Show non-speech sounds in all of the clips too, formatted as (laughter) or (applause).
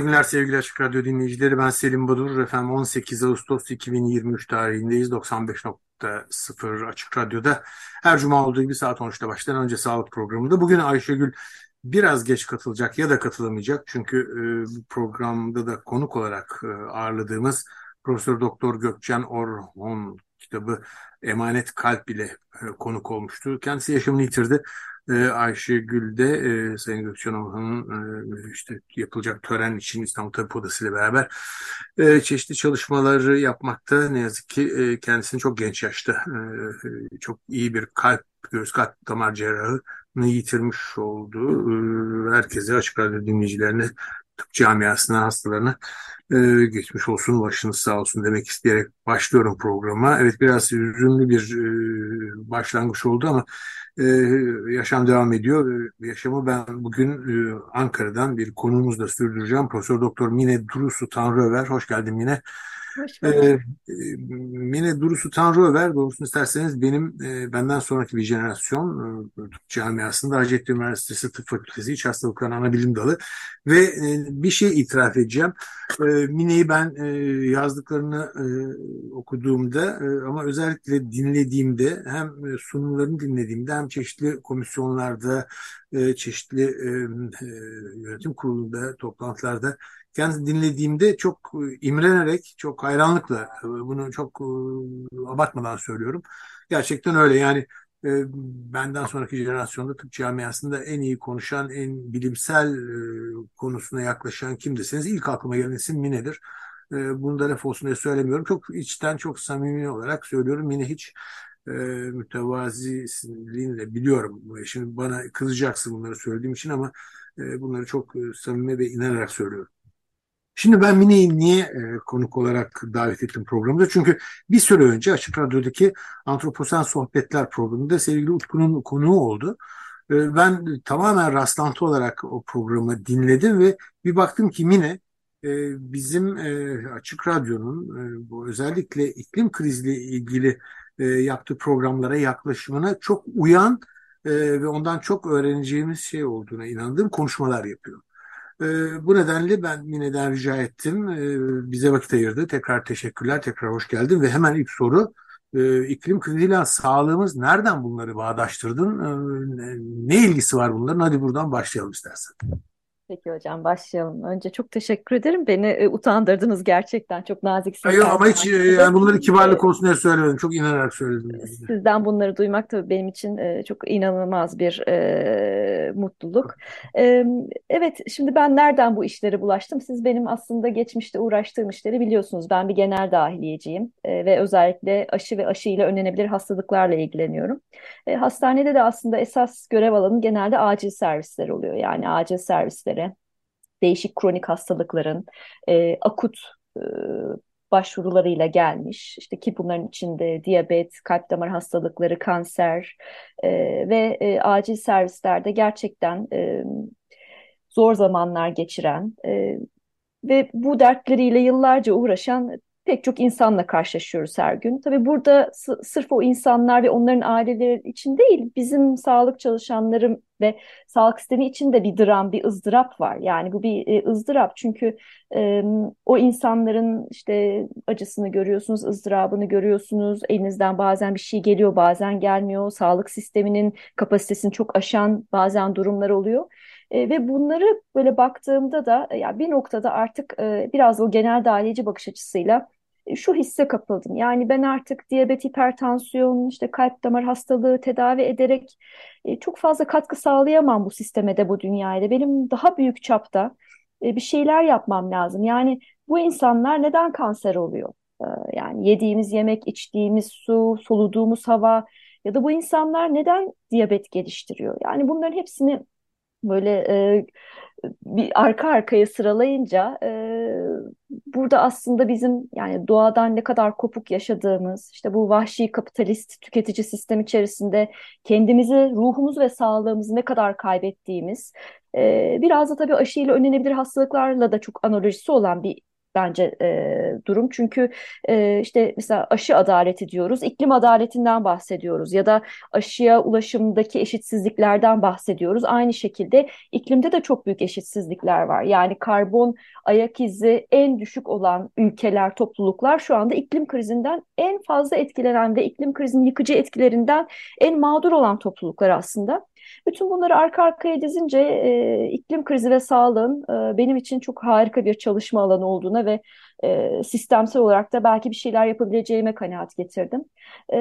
İyi günler sevgili Açık Radyo dinleyicileri. Ben Selim Badur. Efendim 18 Ağustos 2023 tarihindeyiz. 95.0 Açık Radyo'da her cuma olduğu gibi saat 13'te başlayan önce sağlık programında. Bugün Ayşegül biraz geç katılacak ya da katılamayacak. Çünkü e, bu programda da konuk olarak e, ağırladığımız Profesör Doktor Gökçen Orhon kitabı Emanet Kalp ile e, konuk olmuştu. Kendisi yaşamını yitirdi e, de e, Sayın Gökçen Orhan'ın e, işte yapılacak tören için İstanbul Tabip Odası ile beraber e, çeşitli çalışmaları yapmakta. Ne yazık ki e, kendisini çok genç yaşta e, çok iyi bir kalp, göğüs kalp damar cerrahını yitirmiş oldu. E, herkese açık radyo dinleyicilerine tıp camiasına, hastalarına e, geçmiş olsun, başınız sağ olsun demek isteyerek başlıyorum programa. Evet biraz üzümlü bir e, başlangıç oldu ama e, yaşam devam ediyor. E, yaşamı ben bugün e, Ankara'dan bir konuğumuzla sürdüreceğim. Profesör Doktor Mine Durusu Tanrıöver. Hoş geldin Mine. Ee, Mine Durusu Tanrıöver doğrusunu isterseniz benim e, benden sonraki bir jenerasyon e, camiasında Hacettepe Üniversitesi Tıp Fakültesi İç Hastalıkları Anabilim Dalı ve e, bir şey itiraf edeceğim. E, Mine'yi ben e, yazdıklarını e, okuduğumda e, ama özellikle dinlediğimde hem sunumlarını dinlediğimde hem çeşitli komisyonlarda e, çeşitli e, e, yönetim kurulunda toplantılarda kendisi dinlediğimde çok e, imrenerek, çok hayranlıkla e, bunu çok e, abartmadan söylüyorum. Gerçekten öyle yani benden sonraki jenerasyonda tıp camiasında en iyi konuşan, en bilimsel konusuna yaklaşan kim deseniz ilk aklıma gelen isim Mine'dir. Bunu da laf olsun diye söylemiyorum. Çok içten, çok samimi olarak söylüyorum. Mine hiç e, mütevaziliğini biliyorum. Şimdi bana kızacaksın bunları söylediğim için ama bunları çok samimi ve inanarak söylüyorum. Şimdi ben Mine'yi niye e, konuk olarak davet ettim programda? Çünkü bir süre önce Açık Radyo'daki Antroposen Sohbetler programında sevgili Utku'nun konuğu oldu. E, ben tamamen rastlantı olarak o programı dinledim ve bir baktım ki Mine e, bizim e, Açık Radyo'nun e, bu özellikle iklim krizle ilgili e, yaptığı programlara yaklaşımına çok uyan e, ve ondan çok öğreneceğimiz şey olduğuna inandığım konuşmalar yapıyor. E, bu nedenle ben Mine'den rica ettim. E, bize vakit ayırdı. Tekrar teşekkürler, tekrar hoş geldin. Ve hemen ilk soru, e, iklim kriziyle sağlığımız nereden bunları bağdaştırdın? E, ne ilgisi var bunların? Hadi buradan başlayalım istersen. Peki hocam başlayalım. Önce çok teşekkür ederim. Beni e, utandırdınız gerçekten. Çok naziksiniz. Hayır ama hiç e, yani bunları kibarlık olsun diye söylemedim. Çok inanarak söyledim. Sizden bunları duymak tabii benim için e, çok inanılmaz bir e, mutluluk. E, evet şimdi ben nereden bu işlere bulaştım? Siz benim aslında geçmişte uğraştığım işleri biliyorsunuz. Ben bir genel dahiliyeciyim e, ve özellikle aşı ve aşıyla önlenebilir hastalıklarla ilgileniyorum. E, hastanede de aslında esas görev alanı genelde acil servisler oluyor. Yani acil servisleri değişik kronik hastalıkların e, akut e, başvurularıyla gelmiş. İşte ki bunların içinde diyabet, kalp damar hastalıkları, kanser e, ve e, acil servislerde gerçekten e, zor zamanlar geçiren e, ve bu dertleriyle yıllarca uğraşan pek çok insanla karşılaşıyoruz her gün. Tabii burada sırf o insanlar ve onların aileleri için değil, bizim sağlık çalışanları ve sağlık sistemi için de bir dram, bir ızdırap var. Yani bu bir e, ızdırap çünkü e, o insanların işte acısını görüyorsunuz, ızdırabını görüyorsunuz. Elinizden bazen bir şey geliyor, bazen gelmiyor. Sağlık sisteminin kapasitesini çok aşan bazen durumlar oluyor. E, ve bunları böyle baktığımda da ya bir noktada artık e, biraz o genel dahiliyeci bakış açısıyla şu hisse kapıldım. Yani ben artık diyabet, hipertansiyon, işte kalp damar hastalığı tedavi ederek e, çok fazla katkı sağlayamam bu sisteme de bu dünyaya Benim daha büyük çapta e, bir şeyler yapmam lazım. Yani bu insanlar neden kanser oluyor? E, yani yediğimiz yemek, içtiğimiz su, soluduğumuz hava ya da bu insanlar neden diyabet geliştiriyor? Yani bunların hepsini böyle bir arka arkaya sıralayınca e, burada aslında bizim yani doğadan ne kadar kopuk yaşadığımız işte bu vahşi kapitalist tüketici sistem içerisinde kendimizi ruhumuzu ve sağlığımızı ne kadar kaybettiğimiz e, biraz da tabii aşıyla önlenebilir hastalıklarla da çok analojisi olan bir bence e, durum. Çünkü e, işte mesela aşı adaleti diyoruz, iklim adaletinden bahsediyoruz ya da aşıya ulaşımdaki eşitsizliklerden bahsediyoruz. Aynı şekilde iklimde de çok büyük eşitsizlikler var. Yani karbon ayak izi en düşük olan ülkeler, topluluklar şu anda iklim krizinden en fazla etkilenen ve iklim krizinin yıkıcı etkilerinden en mağdur olan topluluklar aslında. Bütün bunları arka arkaya dizince e, iklim krizi ve sağlığın e, benim için çok harika bir çalışma alanı olduğuna ve e, sistemsel olarak da belki bir şeyler yapabileceğime kanaat getirdim. E,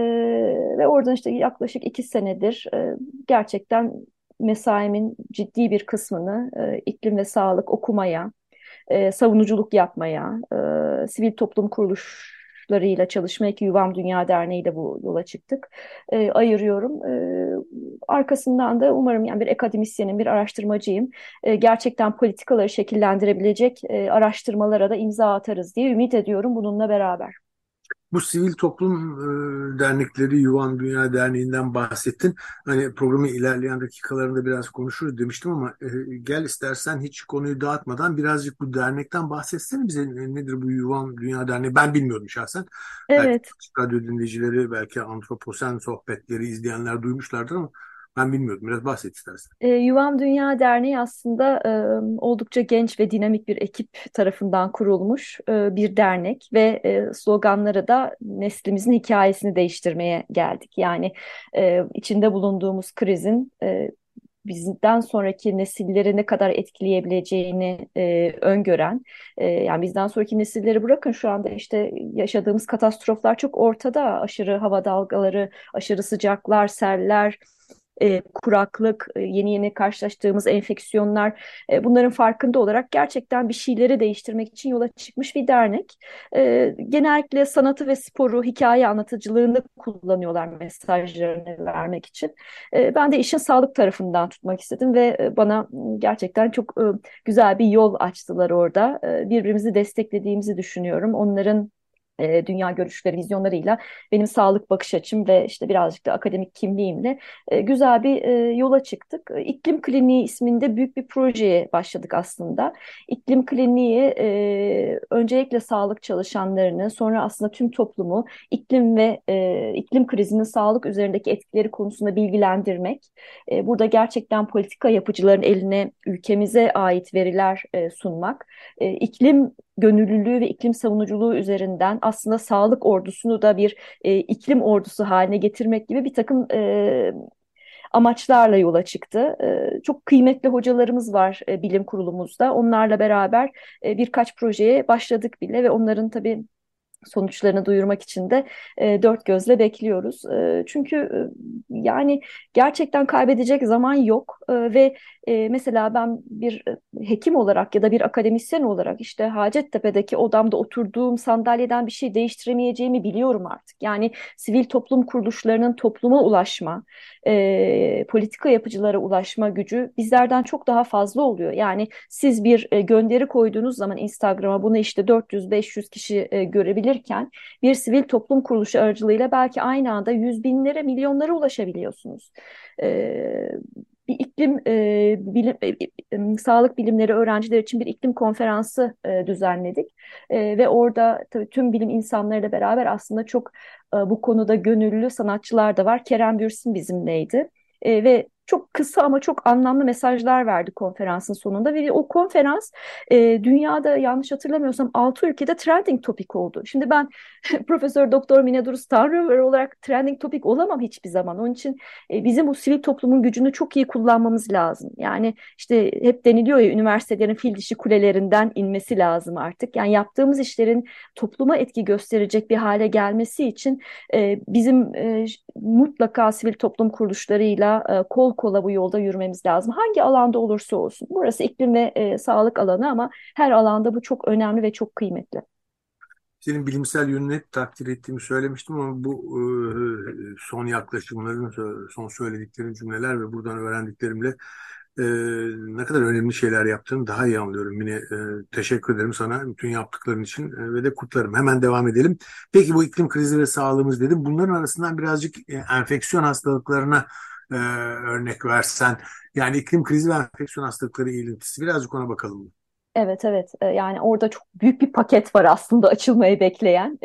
ve oradan işte yaklaşık iki senedir e, gerçekten mesaimin ciddi bir kısmını e, iklim ve sağlık okumaya, e, savunuculuk yapmaya, e, sivil toplum kuruluş çocuklarıyla çalışmaya ki Yuvam Dünya Derneği de bu yola çıktık. E, ayırıyorum. E, arkasından da umarım yani bir akademisyenin, bir araştırmacıyım. E, gerçekten politikaları şekillendirebilecek e, araştırmalara da imza atarız diye ümit ediyorum bununla beraber. Bu sivil toplum e, dernekleri Yuvan Dünya Derneği'nden bahsettin. Hani programı ilerleyen dakikalarında biraz konuşuruz demiştim ama e, gel istersen hiç konuyu dağıtmadan birazcık bu dernekten bahsetsene bize nedir bu Yuvan Dünya Derneği? Ben bilmiyordum şahsen. Evet. Belki radyo dinleyicileri, belki antroposen sohbetleri izleyenler duymuşlardır ama ben bilmiyordum. Biraz bahset istersen. E, Yuvam Dünya Derneği aslında e, oldukça genç ve dinamik bir ekip tarafından kurulmuş e, bir dernek ve e, sloganları da neslimizin hikayesini değiştirmeye geldik. Yani e, içinde bulunduğumuz krizin e, bizden sonraki nesilleri ne kadar etkileyebileceğini e, öngören, e, yani bizden sonraki nesilleri bırakın şu anda işte yaşadığımız katastroflar çok ortada. Aşırı hava dalgaları, aşırı sıcaklar, seller, e, kuraklık, e, yeni yeni karşılaştığımız enfeksiyonlar e, bunların farkında olarak gerçekten bir şeyleri değiştirmek için yola çıkmış bir dernek. E, genellikle sanatı ve sporu, hikaye anlatıcılığını kullanıyorlar mesajlarını vermek için. E, ben de işin sağlık tarafından tutmak istedim ve e, bana gerçekten çok e, güzel bir yol açtılar orada. E, birbirimizi desteklediğimizi düşünüyorum. Onların e, dünya görüşleri, vizyonlarıyla benim sağlık bakış açım ve işte birazcık da akademik kimliğimle e, güzel bir e, yola çıktık. İklim Kliniği isminde büyük bir projeye başladık aslında. İklim Kliniği e, öncelikle sağlık çalışanlarını, sonra aslında tüm toplumu iklim ve iklim krizinin sağlık üzerindeki etkileri konusunda bilgilendirmek. Burada gerçekten politika yapıcıların eline ülkemize ait veriler sunmak. E, iklim gönüllülüğü ve iklim savunuculuğu üzerinden aslında sağlık ordusunu da bir e, iklim ordusu haline getirmek gibi bir takım e, amaçlarla yola çıktı. E, çok kıymetli hocalarımız var e, bilim kurulumuzda. Onlarla beraber e, birkaç projeye başladık bile ve onların tabii sonuçlarını duyurmak için de e, dört gözle bekliyoruz. E, çünkü e, yani gerçekten kaybedecek zaman yok e, ve e, mesela ben bir e, hekim olarak ya da bir akademisyen olarak işte Hacettepe'deki odamda oturduğum sandalyeden bir şey değiştiremeyeceğimi biliyorum artık. Yani sivil toplum kuruluşlarının topluma ulaşma, e, politika yapıcılara ulaşma gücü bizlerden çok daha fazla oluyor. Yani siz bir e, gönderi koyduğunuz zaman Instagram'a bunu işte 400-500 kişi e, görebilirken bir sivil toplum kuruluşu aracılığıyla belki aynı anda yüz binlere, milyonlara ulaşabiliyorsunuz. E, bir iklim e, bilim, e, e, sağlık bilimleri öğrenciler için bir iklim konferansı e, düzenledik e, ve orada tabii tüm bilim insanlarıyla beraber aslında çok e, bu konuda gönüllü sanatçılar da var. Kerem Bürsin bizimleydi e, ve çok kısa ama çok anlamlı mesajlar verdi konferansın sonunda ve o konferans e, dünyada yanlış hatırlamıyorsam 6 ülkede trending topik oldu. Şimdi ben (laughs) Profesör Doktor Mine Duruz Tanrıver olarak trending topik olamam hiçbir zaman. Onun için e, bizim bu sivil toplumun gücünü çok iyi kullanmamız lazım. Yani işte hep deniliyor ya üniversitelerin fil dişi kulelerinden inmesi lazım artık. Yani yaptığımız işlerin topluma etki gösterecek bir hale gelmesi için e, bizim e, mutlaka sivil toplum kuruluşlarıyla e, kol kola bu yolda yürümemiz lazım. Hangi alanda olursa olsun. Burası iklim ve e, sağlık alanı ama her alanda bu çok önemli ve çok kıymetli. Senin bilimsel yönünü takdir ettiğimi söylemiştim ama bu e, son yaklaşımların, son söylediklerin cümleler ve buradan öğrendiklerimle e, ne kadar önemli şeyler yaptığını daha iyi anlıyorum. Yine e, teşekkür ederim sana bütün yaptıkların için e, ve de kutlarım. Hemen devam edelim. Peki bu iklim krizi ve sağlığımız dedim. Bunların arasından birazcık e, enfeksiyon hastalıklarına e, örnek versen. Yani iklim krizi ve enfeksiyon hastalıkları ilintisi birazcık ona bakalım. Evet evet e, yani orada çok büyük bir paket var aslında açılmayı bekleyen.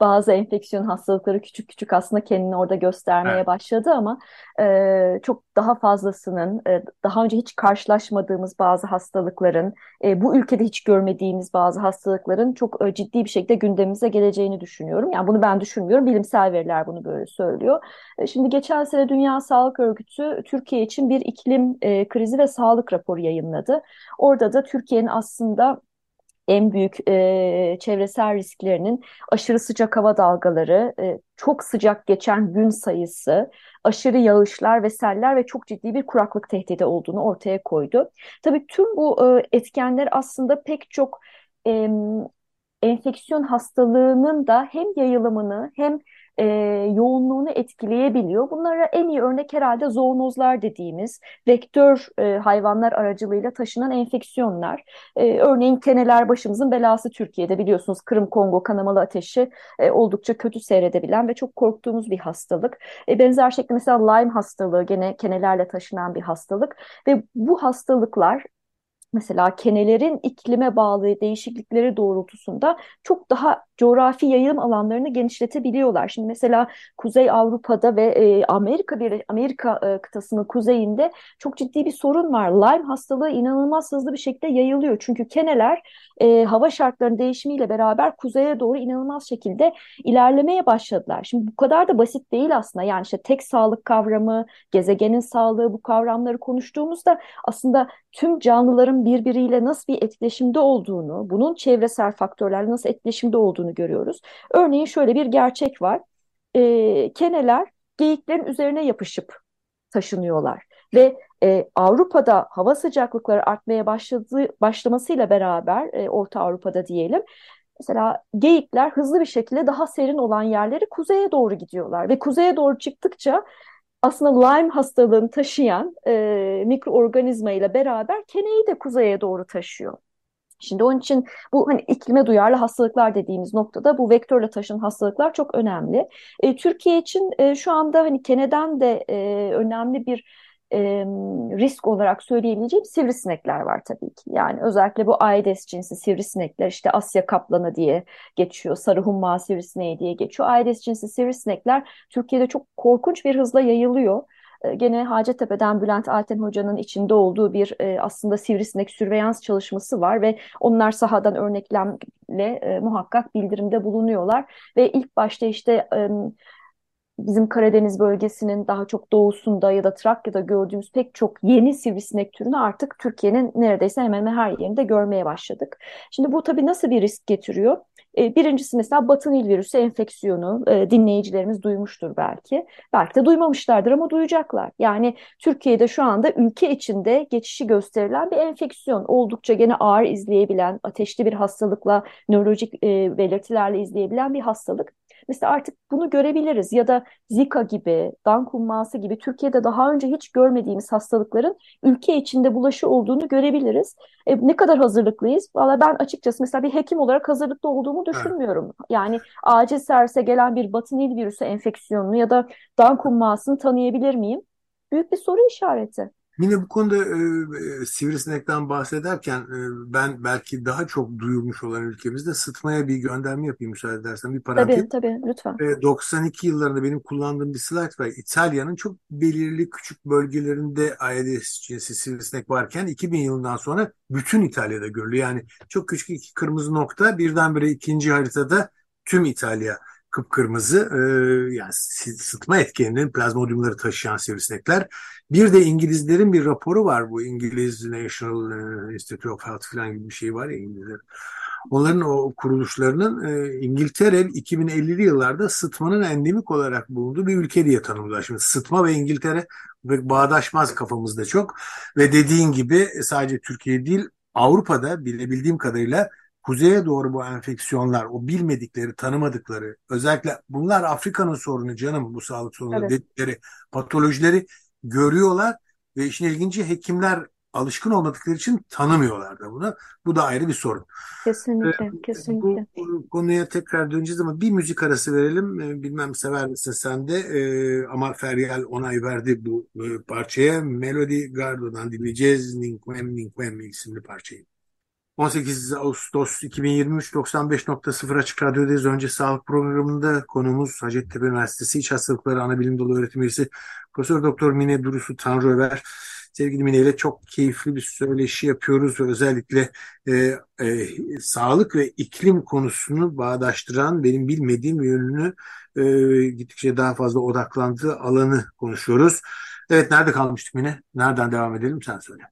Bazı enfeksiyon hastalıkları küçük küçük aslında kendini orada göstermeye evet. başladı ama e, çok daha fazlasının e, daha önce hiç karşılaşmadığımız bazı hastalıkların e, bu ülkede hiç görmediğimiz bazı hastalıkların çok e, ciddi bir şekilde gündemimize geleceğini düşünüyorum. Yani bunu ben düşünmüyorum. Bilimsel veriler bunu böyle söylüyor. E, şimdi geçen sene Dünya Sağlık Örgütü Türkiye için bir iklim e, krizi ve sağlık raporu yayınladı. Orada da Türkiye'nin aslında en büyük e, çevresel risklerinin aşırı sıcak hava dalgaları, e, çok sıcak geçen gün sayısı, aşırı yağışlar ve seller ve çok ciddi bir kuraklık tehdidi olduğunu ortaya koydu. Tabii tüm bu e, etkenler aslında pek çok e, enfeksiyon hastalığının da hem yayılımını hem e, yoğunluğunu etkileyebiliyor. Bunlara en iyi örnek herhalde zoonozlar dediğimiz vektör e, hayvanlar aracılığıyla taşınan enfeksiyonlar. E, örneğin keneler başımızın belası Türkiye'de biliyorsunuz Kırım Kongo kanamalı ateşi e, oldukça kötü seyredebilen ve çok korktuğumuz bir hastalık. E, benzer şekilde mesela Lyme hastalığı gene kenelerle taşınan bir hastalık ve bu hastalıklar mesela kenelerin iklime bağlı değişiklikleri doğrultusunda çok daha coğrafi yayılım alanlarını genişletebiliyorlar. Şimdi mesela Kuzey Avrupa'da ve e, Amerika bir Amerika e, kıtasının kuzeyinde çok ciddi bir sorun var. Lyme hastalığı inanılmaz hızlı bir şekilde yayılıyor. Çünkü keneler e, hava şartlarının değişimiyle beraber kuzeye doğru inanılmaz şekilde ilerlemeye başladılar. Şimdi bu kadar da basit değil aslında. Yani işte tek sağlık kavramı, gezegenin sağlığı bu kavramları konuştuğumuzda aslında tüm canlıların birbiriyle nasıl bir etkileşimde olduğunu, bunun çevresel faktörlerle nasıl etkileşimde olduğunu görüyoruz. Örneğin şöyle bir gerçek var. E, keneler geyiklerin üzerine yapışıp taşınıyorlar ve e, Avrupa'da hava sıcaklıkları artmaya başladığı başlamasıyla beraber e, Orta Avrupa'da diyelim Mesela geyikler hızlı bir şekilde daha serin olan yerleri kuzeye doğru gidiyorlar ve kuzeye doğru çıktıkça aslında Lyme hastalığını taşıyan e, mikroorganizma ile beraber keneyi de kuzeye doğru taşıyor. Şimdi onun için bu hani iklime duyarlı hastalıklar dediğimiz noktada bu vektörle taşınan hastalıklar çok önemli. E, Türkiye için e, şu anda hani keneden de e, önemli bir e, risk olarak söyleyebileceğim sivrisinekler var tabii ki. Yani özellikle bu Aedes cinsi sivrisinekler işte Asya kaplanı diye geçiyor, sarı humma sivrisineği diye geçiyor. Aedes cinsi sivrisinekler Türkiye'de çok korkunç bir hızla yayılıyor. E, gene Hacettepe'den Bülent Alten Hoca'nın içinde olduğu bir e, aslında sivrisinek sürveyans çalışması var ve onlar sahadan örneklemle e, muhakkak bildirimde bulunuyorlar ve ilk başta işte bizim Karadeniz bölgesinin daha çok doğusunda ya da Trakya'da gördüğümüz pek çok yeni sivrisinek türünü artık Türkiye'nin neredeyse hemen hemen her yerinde görmeye başladık. Şimdi bu tabii nasıl bir risk getiriyor? E, birincisi mesela batı nil virüsü enfeksiyonu e, dinleyicilerimiz duymuştur belki. Belki de duymamışlardır ama duyacaklar. Yani Türkiye'de şu anda ülke içinde geçişi gösterilen bir enfeksiyon. Oldukça gene ağır izleyebilen, ateşli bir hastalıkla, nörolojik e, belirtilerle izleyebilen bir hastalık. Mesela artık bunu görebiliriz ya da Zika gibi, Dan kumması gibi Türkiye'de daha önce hiç görmediğimiz hastalıkların ülke içinde bulaşı olduğunu görebiliriz. E, ne kadar hazırlıklıyız? Valla ben açıkçası mesela bir hekim olarak hazırlıklı olduğumu düşünmüyorum. Yani acil servise gelen bir batı nil virüsü enfeksiyonunu ya da Dan kummasını tanıyabilir miyim? Büyük bir soru işareti. Yine bu konuda e, e, sivrisinekten bahsederken e, ben belki daha çok duyulmuş olan ülkemizde sıtmaya bir gönderme yapayım müsaade edersen. Bir parantez. Tabii tabii lütfen. E, 92 yıllarında benim kullandığım bir slide var. İtalya'nın çok belirli küçük bölgelerinde Aedes cinsi sivrisinek varken 2000 yılından sonra bütün İtalya'da görülüyor. Yani çok küçük iki kırmızı nokta birdenbire ikinci haritada tüm İtalya kıpkırmızı e, yani sıtma etkeninin plazmodiumları taşıyan sivrisinekler. Bir de İngilizlerin bir raporu var bu İngiliz National e, Institute of Health falan gibi bir şey var ya İngilizler. Onların o kuruluşlarının e, İngiltere 2050'li yıllarda sıtmanın endemik olarak bulunduğu bir ülke diye tanımladılar. Şimdi sıtma ve İngiltere bağdaşmaz kafamızda çok ve dediğin gibi sadece Türkiye değil Avrupa'da bilebildiğim kadarıyla kuzeye doğru bu enfeksiyonlar, o bilmedikleri, tanımadıkları, özellikle bunlar Afrika'nın sorunu canım bu sağlık sorunu evet. dedikleri patolojileri görüyorlar Ve işin ilginci hekimler alışkın olmadıkları için tanımıyorlar da bunu. Bu da ayrı bir sorun. Kesinlikle, ee, kesinlikle. Bu, konuya tekrar döneceğiz ama bir müzik arası verelim. Ee, bilmem sever misin sen de ee, ama Feryal onay verdi bu e, parçaya. Melody Gardo'dan dinleyeceğiz. Ninquem Ninquem isimli parçayı. 18 Ağustos 2023 95.0 Açık Radyo'dayız. Önce sağlık programında konumuz Hacettepe Üniversitesi İç Hastalıkları Anabilim Dalı Öğretim Üyesi Profesör Doktor Mine Durusu Tanrıöver. Sevgili Mine ile çok keyifli bir söyleşi yapıyoruz ve özellikle e, e, sağlık ve iklim konusunu bağdaştıran benim bilmediğim yönünü e, gittikçe daha fazla odaklandığı alanı konuşuyoruz. Evet nerede kalmıştık Mine? Nereden devam edelim sen söyle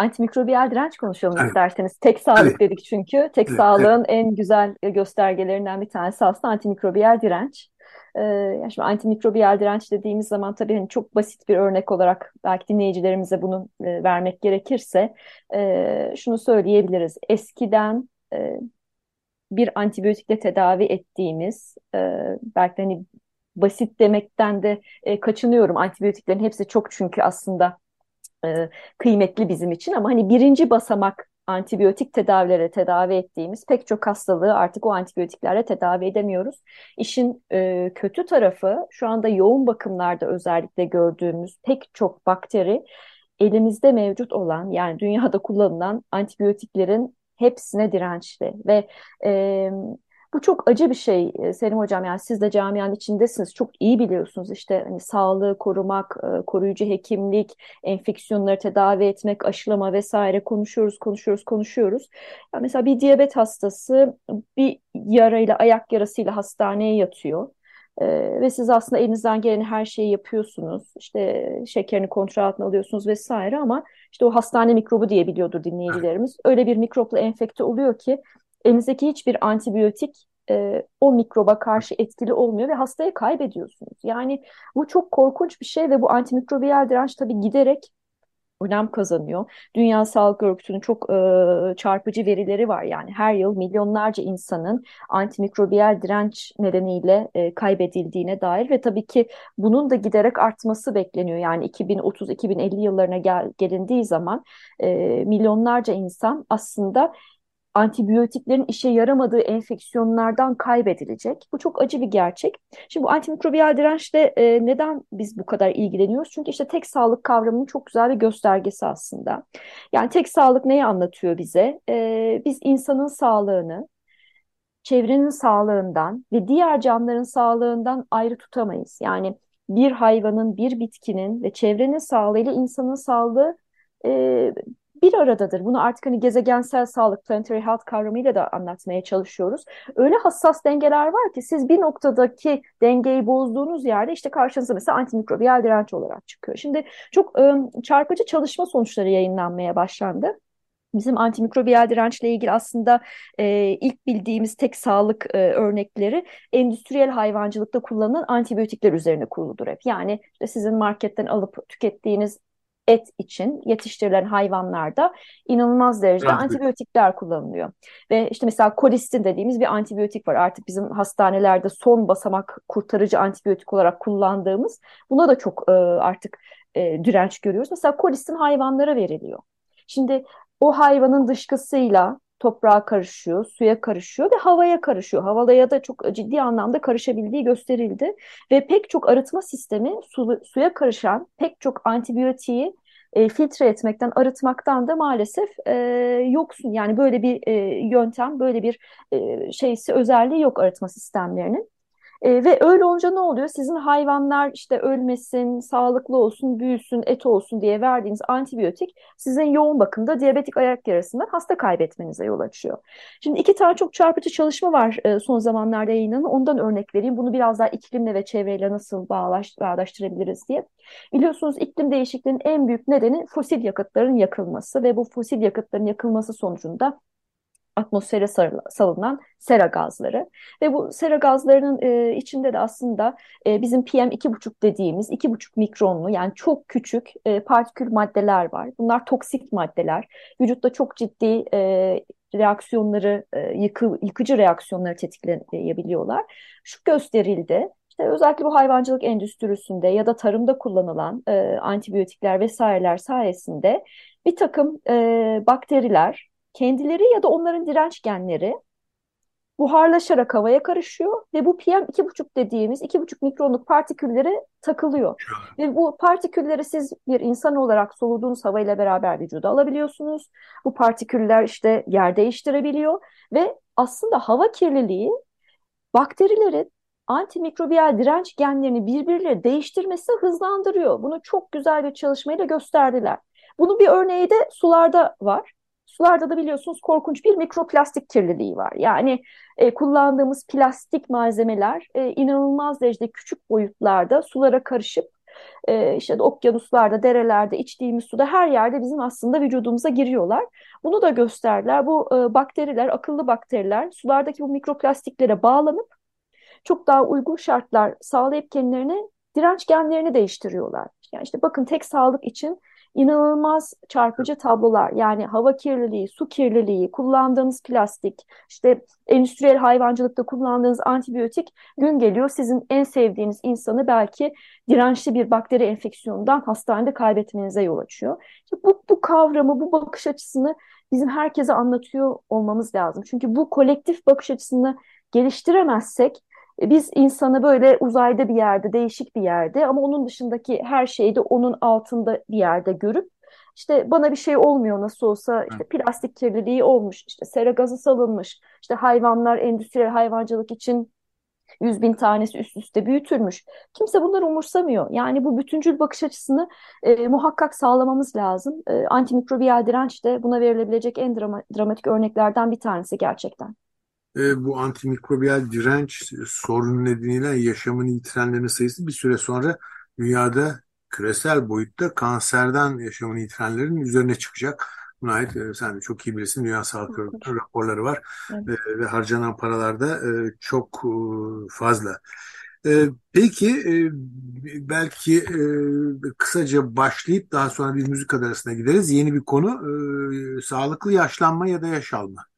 antimikrobiyal direnç konuşalım evet. isterseniz. Tek sağlık evet. dedik çünkü. Tek evet, sağlığın evet. en güzel göstergelerinden bir tanesi aslında antimikrobiyal direnç. E, yani şimdi antimikrobiyal direnç dediğimiz zaman tabii hani çok basit bir örnek olarak belki dinleyicilerimize bunu e, vermek gerekirse e, şunu söyleyebiliriz. Eskiden e, bir antibiyotikle tedavi ettiğimiz e, belki hani basit demekten de e, kaçınıyorum. Antibiyotiklerin hepsi çok çünkü aslında e, kıymetli bizim için ama hani birinci basamak antibiyotik tedavilere tedavi ettiğimiz pek çok hastalığı artık o antibiyotiklerle tedavi edemiyoruz. İşin e, kötü tarafı şu anda yoğun bakımlarda özellikle gördüğümüz pek çok bakteri elimizde mevcut olan yani dünyada kullanılan antibiyotiklerin hepsine dirençli ve e, bu çok acı bir şey e, Selim Hocam yani siz de camianın içindesiniz çok iyi biliyorsunuz işte hani sağlığı korumak, e, koruyucu hekimlik, enfeksiyonları tedavi etmek, aşılama vesaire konuşuyoruz, konuşuyoruz, konuşuyoruz. Yani mesela bir diyabet hastası bir yarayla, ayak yarasıyla hastaneye yatıyor. Ee, ve siz aslında elinizden gelen her şeyi yapıyorsunuz. İşte şekerini kontrol altına alıyorsunuz vesaire ama işte o hastane mikrobu diye biliyordur dinleyicilerimiz. Öyle bir mikropla enfekte oluyor ki elinizdeki hiçbir antibiyotik e, o mikroba karşı etkili olmuyor ve hastayı kaybediyorsunuz. Yani bu çok korkunç bir şey ve bu antimikrobiyal direnç tabii giderek önem kazanıyor. Dünya Sağlık Örgütü'nün çok e, çarpıcı verileri var. Yani her yıl milyonlarca insanın antimikrobiyal direnç nedeniyle e, kaybedildiğine dair ve tabii ki bunun da giderek artması bekleniyor. Yani 2030-2050 yıllarına gel, gelindiği zaman e, milyonlarca insan aslında antibiyotiklerin işe yaramadığı enfeksiyonlardan kaybedilecek. Bu çok acı bir gerçek. Şimdi bu antimikrobiyal dirençle e, neden biz bu kadar ilgileniyoruz? Çünkü işte tek sağlık kavramının çok güzel bir göstergesi aslında. Yani tek sağlık neyi anlatıyor bize? E, biz insanın sağlığını, çevrenin sağlığından ve diğer canlıların sağlığından ayrı tutamayız. Yani bir hayvanın, bir bitkinin ve çevrenin sağlığıyla insanın sağlığı e, bir aradadır. Bunu artık hani gezegensel sağlık, planetary health kavramıyla da anlatmaya çalışıyoruz. Öyle hassas dengeler var ki siz bir noktadaki dengeyi bozduğunuz yerde işte karşınıza mesela antimikrobiyal direnç olarak çıkıyor. Şimdi çok ıı, çarpıcı çalışma sonuçları yayınlanmaya başlandı. Bizim antimikrobiyal dirençle ilgili aslında e, ilk bildiğimiz tek sağlık e, örnekleri endüstriyel hayvancılıkta kullanılan antibiyotikler üzerine kuruludur hep. Yani işte sizin marketten alıp tükettiğiniz et için yetiştirilen hayvanlarda inanılmaz derecede antibiyotikler kullanılıyor. Ve işte mesela kolistin dediğimiz bir antibiyotik var. Artık bizim hastanelerde son basamak kurtarıcı antibiyotik olarak kullandığımız buna da çok e, artık e, direnç görüyoruz. Mesela kolistin hayvanlara veriliyor. Şimdi o hayvanın dışkısıyla toprağa karışıyor, suya karışıyor ve havaya karışıyor. Havaya da çok ciddi anlamda karışabildiği gösterildi. Ve pek çok arıtma sistemi su, suya karışan pek çok antibiyotiği e, filtre etmekten, arıtmaktan da maalesef e, yoksun. Yani böyle bir e, yöntem, böyle bir e, şeysi özelliği yok arıtma sistemlerinin. E, ve öyle olunca ne oluyor? Sizin hayvanlar işte ölmesin, sağlıklı olsun, büyüsün, et olsun diye verdiğiniz antibiyotik sizin yoğun bakımda diyabetik ayak yarasından hasta kaybetmenize yol açıyor. Şimdi iki tane çok çarpıcı çalışma var e, son zamanlarda yayınlanan. Ondan örnek vereyim. Bunu biraz daha iklimle ve çevreyle nasıl bağlaş, bağdaştırabiliriz diye. Biliyorsunuz iklim değişikliğinin en büyük nedeni fosil yakıtların yakılması ve bu fosil yakıtların yakılması sonucunda atmosfere salınan sera gazları ve bu sera gazlarının e, içinde de aslında e, bizim PM2,5 dediğimiz 2,5 mikronlu yani çok küçük e, partikül maddeler var. Bunlar toksik maddeler. Vücutta çok ciddi e, reaksiyonları, e, yıkı, yıkıcı reaksiyonları tetikleyebiliyorlar. Şu gösterildi İşte özellikle bu hayvancılık endüstrisinde ya da tarımda kullanılan e, antibiyotikler vesaireler sayesinde bir takım e, bakteriler kendileri ya da onların direnç genleri buharlaşarak havaya karışıyor ve bu PM2,5 dediğimiz 2,5 mikronluk partikülleri takılıyor. Ve bu partikülleri siz bir insan olarak soluduğunuz havayla beraber vücuda alabiliyorsunuz. Bu partiküller işte yer değiştirebiliyor ve aslında hava kirliliği bakterilerin antimikrobiyal direnç genlerini birbirleriyle değiştirmesi hızlandırıyor. Bunu çok güzel bir çalışmayla gösterdiler. Bunun bir örneği de sularda var. Sularda da biliyorsunuz korkunç bir mikroplastik kirliliği var. Yani e, kullandığımız plastik malzemeler e, inanılmaz derecede küçük boyutlarda sulara karışıp e, işte okyanuslarda, derelerde, içtiğimiz suda her yerde bizim aslında vücudumuza giriyorlar. Bunu da gösterdiler. Bu e, bakteriler, akıllı bakteriler sulardaki bu mikroplastiklere bağlanıp çok daha uygun şartlar sağlayıp kendilerine direnç genlerini değiştiriyorlar. Yani işte bakın tek sağlık için inanılmaz çarpıcı tablolar yani hava kirliliği, su kirliliği, kullandığınız plastik, işte endüstriyel hayvancılıkta kullandığınız antibiyotik gün geliyor sizin en sevdiğiniz insanı belki dirençli bir bakteri enfeksiyonundan hastanede kaybetmenize yol açıyor. İşte bu, bu kavramı, bu bakış açısını bizim herkese anlatıyor olmamız lazım. Çünkü bu kolektif bakış açısını geliştiremezsek biz insanı böyle uzayda bir yerde, değişik bir yerde ama onun dışındaki her şeyi de onun altında bir yerde görüp işte bana bir şey olmuyor nasıl olsa işte plastik kirliliği olmuş, işte sera gazı salınmış, işte hayvanlar endüstriyel hayvancılık için yüz bin tanesi üst üste büyütülmüş. Kimse bunları umursamıyor. Yani bu bütüncül bakış açısını e, muhakkak sağlamamız lazım. E, antimikrobiyal direnç de buna verilebilecek en drama, dramatik örneklerden bir tanesi gerçekten e, bu antimikrobiyal direnç sorunu nedeniyle yaşamını yitirenlerin sayısı bir süre sonra dünyada küresel boyutta kanserden yaşamını yitirenlerin üzerine çıkacak. Buna ait e, sen de çok iyi bilirsin Dünya Sağlık Örgütü raporları var evet. e, ve harcanan paralar da e, çok e, fazla. E, peki e, belki e, kısaca başlayıp daha sonra bir müzik arasına gideriz. Yeni bir konu e, sağlıklı yaşlanma ya da yaş alma.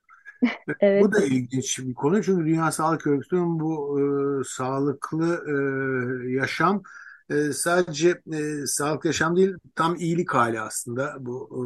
(laughs) Evet. Bu da ilginç bir konu çünkü Dünya Sağlık Örgütü'nün bu e, sağlıklı e, yaşam e, sadece e, sağlıklı yaşam değil tam iyilik hali aslında bu e,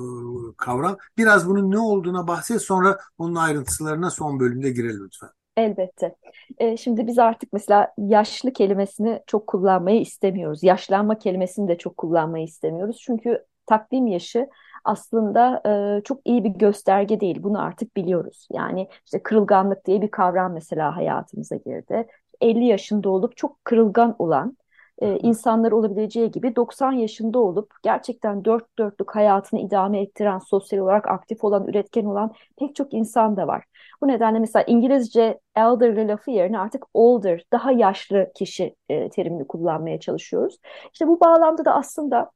kavram. Biraz bunun ne olduğuna bahset sonra onun ayrıntılarına son bölümde girelim lütfen. Elbette. E, şimdi biz artık mesela yaşlı kelimesini çok kullanmayı istemiyoruz. Yaşlanma kelimesini de çok kullanmayı istemiyoruz. Çünkü takvim yaşı aslında e, çok iyi bir gösterge değil. Bunu artık biliyoruz. Yani işte kırılganlık diye bir kavram mesela hayatımıza girdi. 50 yaşında olup çok kırılgan olan e, insanlar olabileceği gibi 90 yaşında olup gerçekten dört dörtlük hayatını idame ettiren, sosyal olarak aktif olan, üretken olan pek çok insan da var. Bu nedenle mesela İngilizce elderly lafı yerine artık older, daha yaşlı kişi e, terimini kullanmaya çalışıyoruz. İşte bu bağlamda da aslında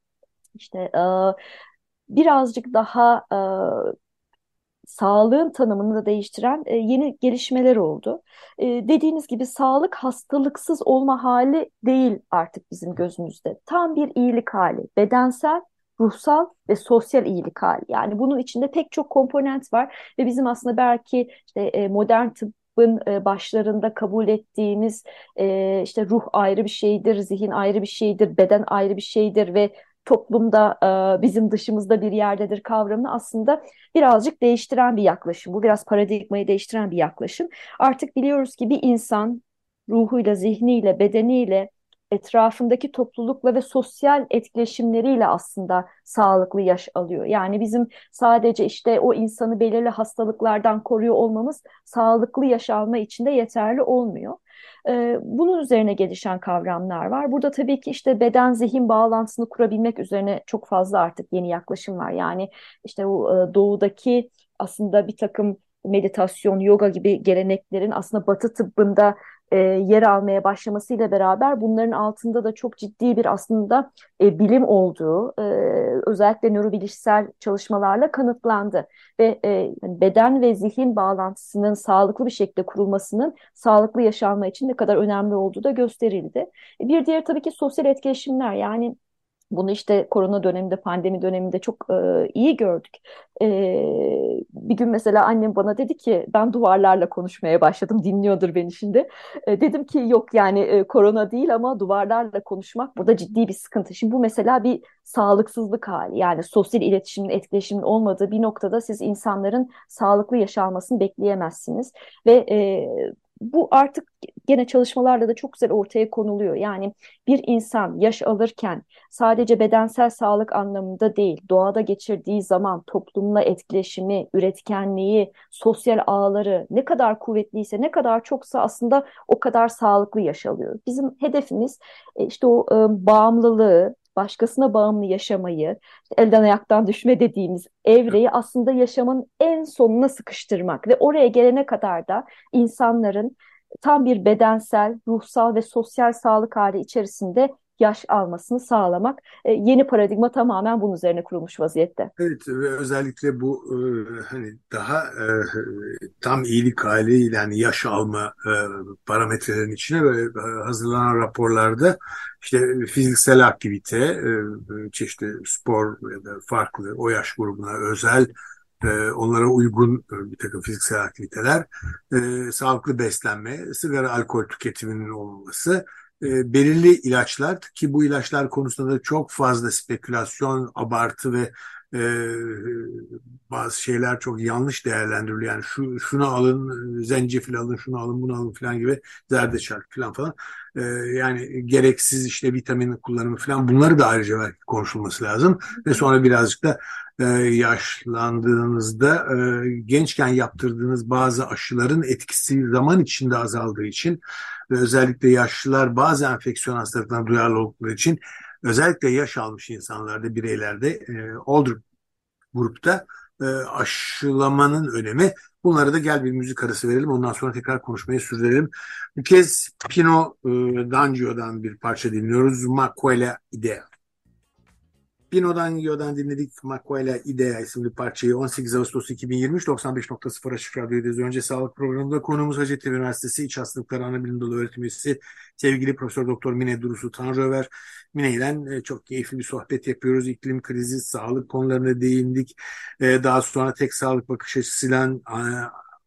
işte e, birazcık daha e, sağlığın tanımını da değiştiren e, yeni gelişmeler oldu. E, dediğiniz gibi sağlık hastalıksız olma hali değil artık bizim gözümüzde. Tam bir iyilik hali. Bedensel, ruhsal ve sosyal iyilik hali. Yani bunun içinde pek çok komponent var ve bizim aslında belki işte e, modern tıbbın e, başlarında kabul ettiğimiz e, işte ruh ayrı bir şeydir, zihin ayrı bir şeydir, beden ayrı bir şeydir ve toplumda e, bizim dışımızda bir yerdedir kavramını aslında birazcık değiştiren bir yaklaşım. Bu biraz paradigmayı değiştiren bir yaklaşım. Artık biliyoruz ki bir insan ruhuyla, zihniyle, bedeniyle, etrafındaki toplulukla ve sosyal etkileşimleriyle aslında sağlıklı yaş alıyor. Yani bizim sadece işte o insanı belirli hastalıklardan koruyor olmamız sağlıklı yaş alma için de yeterli olmuyor. E, bunun üzerine gelişen kavramlar var. Burada tabii ki işte beden zihin bağlantısını kurabilmek üzerine çok fazla artık yeni yaklaşım var. Yani işte bu e, doğudaki aslında bir takım meditasyon, yoga gibi geleneklerin aslında Batı tıbbında e, yer almaya başlamasıyla beraber bunların altında da çok ciddi bir aslında e, bilim olduğu e, özellikle nörobilişsel çalışmalarla kanıtlandı ve e, beden ve zihin bağlantısının sağlıklı bir şekilde kurulmasının sağlıklı yaşanma için ne kadar önemli olduğu da gösterildi. Bir diğer tabii ki sosyal etkileşimler yani Bunu işte korona döneminde, pandemi döneminde çok e, iyi gördük. E, bir gün mesela annem bana dedi ki ben duvarlarla konuşmaya başladım. Dinliyordur beni şimdi. E, dedim ki yok yani e, korona değil ama duvarlarla konuşmak burada ciddi bir sıkıntı. Şimdi bu mesela bir sağlıksızlık hali. Yani sosyal iletişimin, etkileşimin olmadığı bir noktada siz insanların sağlıklı yaşanmasını bekleyemezsiniz. Ve e, bu artık gene çalışmalarda da çok güzel ortaya konuluyor. Yani bir insan yaş alırken sadece bedensel sağlık anlamında değil, doğada geçirdiği zaman toplumla etkileşimi, üretkenliği, sosyal ağları ne kadar kuvvetliyse, ne kadar çoksa aslında o kadar sağlıklı yaş alıyor. Bizim hedefimiz e, işte o e, bağımlılığı, başkasına bağımlı yaşamayı, elden ayaktan düşme dediğimiz evreyi aslında yaşamın en sonuna sıkıştırmak ve oraya gelene kadar da insanların tam bir bedensel, ruhsal ve sosyal sağlık hali içerisinde yaş almasını sağlamak. E, yeni paradigma tamamen bunun üzerine kurulmuş vaziyette. Evet ve özellikle bu e, hani daha e, tam iyilik hali yani yaş alma e, parametrelerin içine böyle e, hazırlanan raporlarda işte fiziksel aktivite, e, çeşitli spor ya da farklı o yaş grubuna özel e, onlara uygun e, bir takım fiziksel aktiviteler, sağlıklı beslenme, sigara, alkol tüketiminin olmaması, e, belirli ilaçlar ki bu ilaçlar konusunda da çok fazla spekülasyon, abartı ve e, bazı şeyler çok yanlış değerlendiriliyor. Yani şu şunu alın, zencefil alın, şunu alın, bunu alın falan gibi zerdeçal falan falan. E, yani gereksiz işte vitamin kullanımı falan bunları da ayrıca belki konuşulması lazım. Ve sonra birazcık da e, yaşlandığınızda e, gençken yaptırdığınız bazı aşıların etkisi zaman içinde azaldığı için ve özellikle yaşlılar bazı enfeksiyon hastalıklarına duyarlı oldukları için özellikle yaş almış insanlarda, bireylerde, e, older grupta e, aşılamanın önemi. Bunları da gel bir müzik arası verelim. Ondan sonra tekrar konuşmayı sürdürelim. Bu kez Pino e, D'Angio'dan bir parça dinliyoruz. Maquela Idea. Pino'dan Yo'dan dinledik Maquela Idea isimli parçayı 18 Ağustos 2023 95.0 Açık Radyo'dayız. Önce sağlık programında konuğumuz Hacettepe Üniversitesi İç Hastalıkları Anabilim Dalı Öğretim Üyesi sevgili Profesör Doktor Mine Durusu Tanrıöver. Mine ile e, çok keyifli bir sohbet yapıyoruz. İklim krizi, sağlık konularına değindik. E, daha sonra tek sağlık bakış açısıyla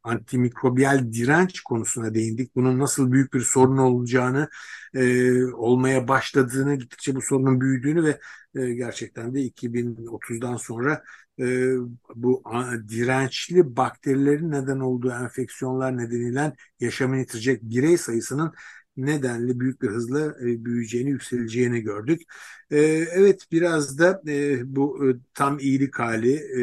antimikrobiyal direnç konusuna değindik. Bunun nasıl büyük bir sorun olacağını, e, olmaya başladığını, gittikçe bu sorunun büyüdüğünü ve e, gerçekten de 2030'dan sonra e, bu a, dirençli bakterilerin neden olduğu enfeksiyonlar nedeniyle yaşamını yitirecek birey sayısının nedenli büyük bir hızla e, büyüyeceğini, yükseleceğini gördük. E, evet biraz da e, bu e, tam iyilik hali e,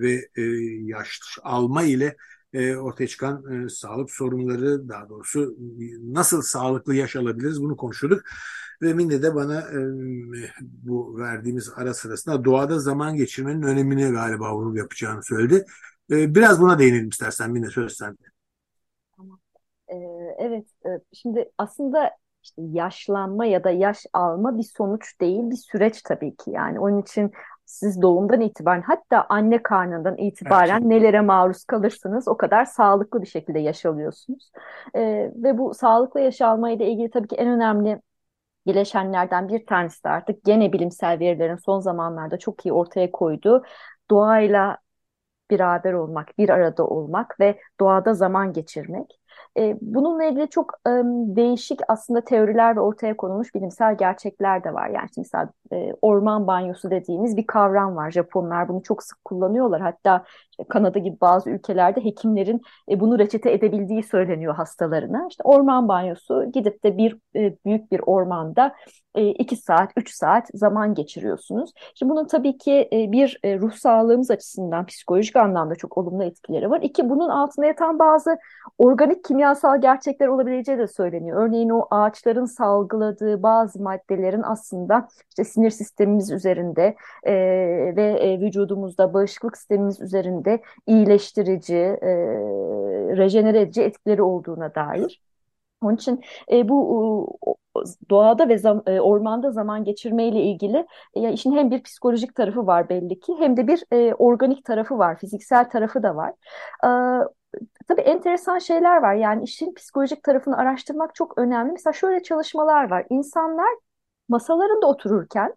ve e, yaş alma ile e, ortaya çıkan e, sağlık sorunları daha doğrusu nasıl sağlıklı yaş alabiliriz bunu konuşuyorduk. Ve Minde de bana e, bu verdiğimiz ara sırasında doğada zaman geçirmenin önemini galiba vurgu yapacağını söyledi. E, biraz buna değinelim istersen Minde söz sende. Evet, şimdi aslında işte yaşlanma ya da yaş alma bir sonuç değil, bir süreç tabii ki. Yani onun için siz doğumdan itibaren hatta anne karnından itibaren evet. nelere maruz kalırsınız o kadar sağlıklı bir şekilde yaşalıyorsunuz. Ee, ve bu sağlıklı yaşalmayla ilgili tabii ki en önemli bileşenlerden bir tanesi de artık gene bilimsel verilerin son zamanlarda çok iyi ortaya koyduğu doğayla beraber olmak, bir arada olmak ve doğada zaman geçirmek. E, bununla ilgili çok değişik aslında teoriler ve ortaya konulmuş bilimsel gerçekler de var. Yani mesela e, orman banyosu dediğimiz bir kavram var. Japonlar bunu çok sık kullanıyorlar. Hatta Kanada gibi bazı ülkelerde hekimlerin e, bunu reçete edebildiği söyleniyor hastalarına. İşte orman banyosu gidip de bir e, büyük bir ormanda e, iki saat, üç saat zaman geçiriyorsunuz. Şimdi bunun tabii ki e, bir e, ruh sağlığımız açısından psikolojik anlamda çok olumlu etkileri var. İki bunun altında yatan bazı organik kimyasal gerçekler olabileceği de söyleniyor. Örneğin o ağaçların salgıladığı bazı maddelerin aslında işte sinir sistemimiz üzerinde e, ve e, vücudumuzda bağışıklık sistemimiz üzerinde iyileştirici, e, rejenere edici etkileri olduğuna dair. Onun için e, bu doğada ve zam, e, ormanda zaman geçirmeyle ilgili e, ya işin hem bir psikolojik tarafı var belli ki hem de bir e, organik tarafı var, fiziksel tarafı da var. E, tabii enteresan şeyler var. Yani işin psikolojik tarafını araştırmak çok önemli. Mesela şöyle çalışmalar var. İnsanlar masalarında otururken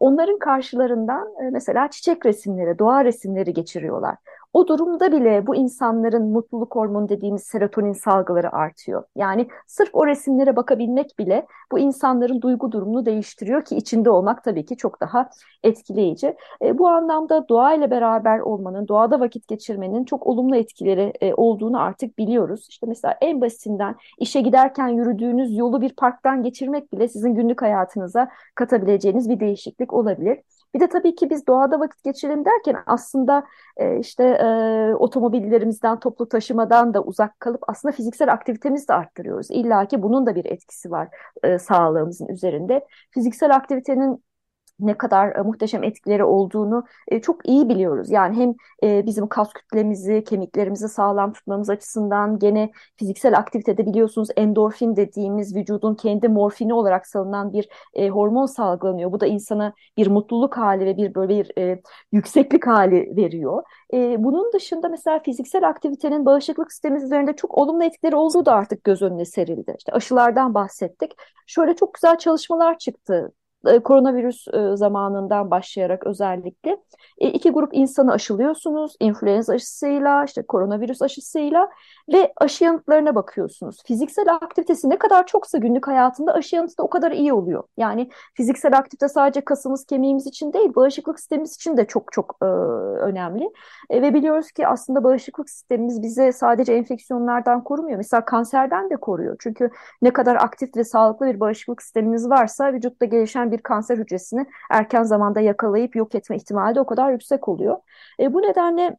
Onların karşılarından mesela çiçek resimleri, doğa resimleri geçiriyorlar. O durumda bile bu insanların mutluluk hormonu dediğimiz serotonin salgıları artıyor. Yani sırf o resimlere bakabilmek bile bu insanların duygu durumunu değiştiriyor ki içinde olmak tabii ki çok daha etkileyici. E, bu anlamda doğayla beraber olmanın, doğada vakit geçirmenin çok olumlu etkileri e, olduğunu artık biliyoruz. İşte mesela en basitinden işe giderken yürüdüğünüz yolu bir parktan geçirmek bile sizin günlük hayatınıza katabileceğiniz bir değişiklik olabilir. Bir de tabii ki biz doğada vakit geçirelim derken aslında e, işte e, otomobillerimizden, toplu taşımadan da uzak kalıp aslında fiziksel aktivitemizi de arttırıyoruz. İlla ki bunun da bir etkisi var e, sağlığımızın üzerinde. Fiziksel aktivitenin ne kadar e, muhteşem etkileri olduğunu e, çok iyi biliyoruz. Yani hem e, bizim kas kütlemizi, kemiklerimizi sağlam tutmamız açısından gene fiziksel aktivitede biliyorsunuz endorfin dediğimiz vücudun kendi morfini olarak salınan bir hormon salgılanıyor. Bu da insana bir mutluluk hali ve bir böyle bir yükseklik hali veriyor. Bunun dışında mesela fiziksel aktivitenin bağışıklık sistemimiz üzerinde çok olumlu etkileri olduğu da artık göz önüne serildi. İşte aşılardan bahsettik. Şöyle çok güzel çalışmalar çıktı koronavirüs e, zamanından başlayarak özellikle e, iki grup insanı aşılıyorsunuz. influenza aşısıyla, işte koronavirüs aşısıyla ve aşı yanıtlarına bakıyorsunuz. Fiziksel aktivitesi ne kadar çoksa günlük hayatında aşı yanıtı da o kadar iyi oluyor. Yani fiziksel aktivite sadece kasımız, kemiğimiz için değil, bağışıklık sistemimiz için de çok çok e, önemli. E, ve biliyoruz ki aslında bağışıklık sistemimiz bize sadece enfeksiyonlardan korumuyor. Mesela kanserden de koruyor. Çünkü ne kadar aktif ve sağlıklı bir bağışıklık sistemimiz varsa vücutta gelişen bir kanser hücresini erken zamanda yakalayıp yok etme ihtimali de o kadar yüksek oluyor. E, bu nedenle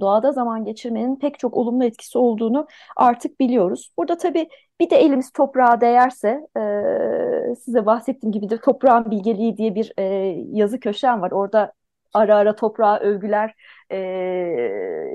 doğada zaman geçirmenin pek çok olumlu etkisi olduğunu artık biliyoruz. Burada tabii bir de elimiz toprağa değerse e, size bahsettiğim gibi de toprağın bilgeliği diye bir e, yazı köşem var. Orada ara ara toprağa övgüler e,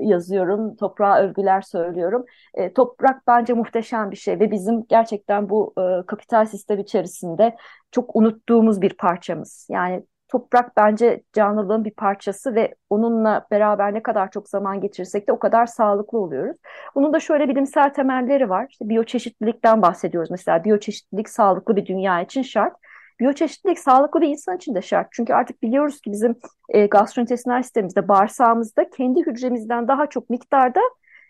yazıyorum, toprağa övgüler söylüyorum. E, toprak bence muhteşem bir şey ve bizim gerçekten bu e, kapital sistem içerisinde çok unuttuğumuz bir parçamız. Yani toprak bence canlılığın bir parçası ve onunla beraber ne kadar çok zaman geçirirsek de o kadar sağlıklı oluyoruz. Bunun da şöyle bilimsel temelleri var. İşte biyoçeşitlilikten bahsediyoruz. Mesela biyoçeşitlilik sağlıklı bir dünya için şart. Biyoçeşitlilik sağlıklı bir insan için de şart. Çünkü artık biliyoruz ki bizim e, gastrointestinal sistemimizde, bağırsağımızda kendi hücremizden daha çok miktarda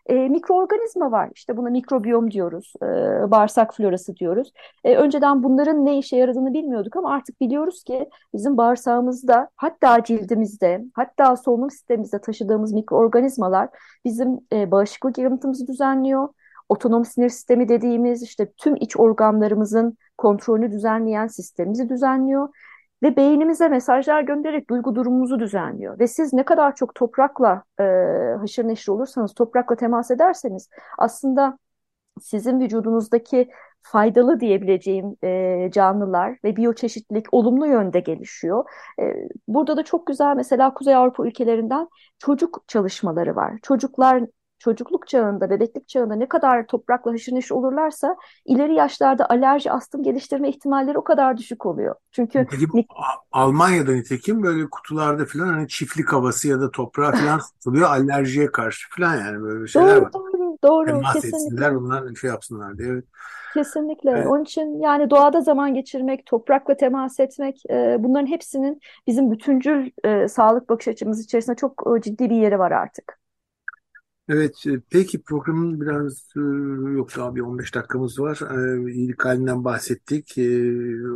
e, mikroorganizma var. İşte buna mikrobiyom diyoruz, e, bağırsak florası diyoruz. E, önceden bunların ne işe yaradığını bilmiyorduk ama artık biliyoruz ki bizim bağırsağımızda, hatta cildimizde, hatta solunum sistemimizde taşıdığımız mikroorganizmalar bizim e, bağışıklık yanıtımızı düzenliyor. Otonom sinir sistemi dediğimiz işte tüm iç organlarımızın kontrolünü düzenleyen sistemimizi düzenliyor ve beynimize mesajlar göndererek duygu durumumuzu düzenliyor. Ve siz ne kadar çok toprakla e, haşır neşir olursanız, toprakla temas ederseniz aslında sizin vücudunuzdaki faydalı diyebileceğim e, canlılar ve biyoçeşitlilik olumlu yönde gelişiyor. E, burada da çok güzel mesela Kuzey Avrupa ülkelerinden çocuk çalışmaları var. Çocuklar çocukluk çağında, bebeklik çağında ne kadar toprakla haşır neşir olurlarsa ileri yaşlarda alerji, astım geliştirme ihtimalleri o kadar düşük oluyor. Çünkü Peki, Almanya'da nitekim böyle kutularda falan hani çiftlik havası ya da toprağa falan (laughs) satılıyor alerjiye karşı falan yani böyle şeyler doğru, var. Doğru, doğru. Temas kesinlikle. bunlar şey yapsınlar diye. Evet. Kesinlikle. Evet. Onun için yani doğada zaman geçirmek, toprakla temas etmek, e, bunların hepsinin bizim bütüncül e, sağlık bakış açımız içerisinde çok e, ciddi bir yeri var artık. Evet, e, peki programın biraz e, yok daha bir 15 dakikamız var. E, iyilik halinden bahsettik. E,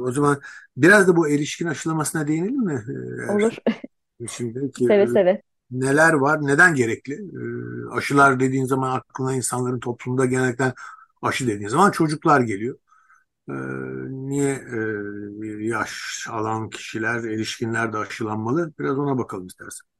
o zaman biraz da bu erişkin aşılamasına değinelim mi? Olur. Şimdi ki Seve seve. neler var, neden gerekli? Aşılar dediğin zaman aklına insanların toplumda genellikle aşı dediğin zaman çocuklar geliyor. Niye yaş alan kişiler, erişkinler de aşılanmalı? Biraz ona bakalım istersen.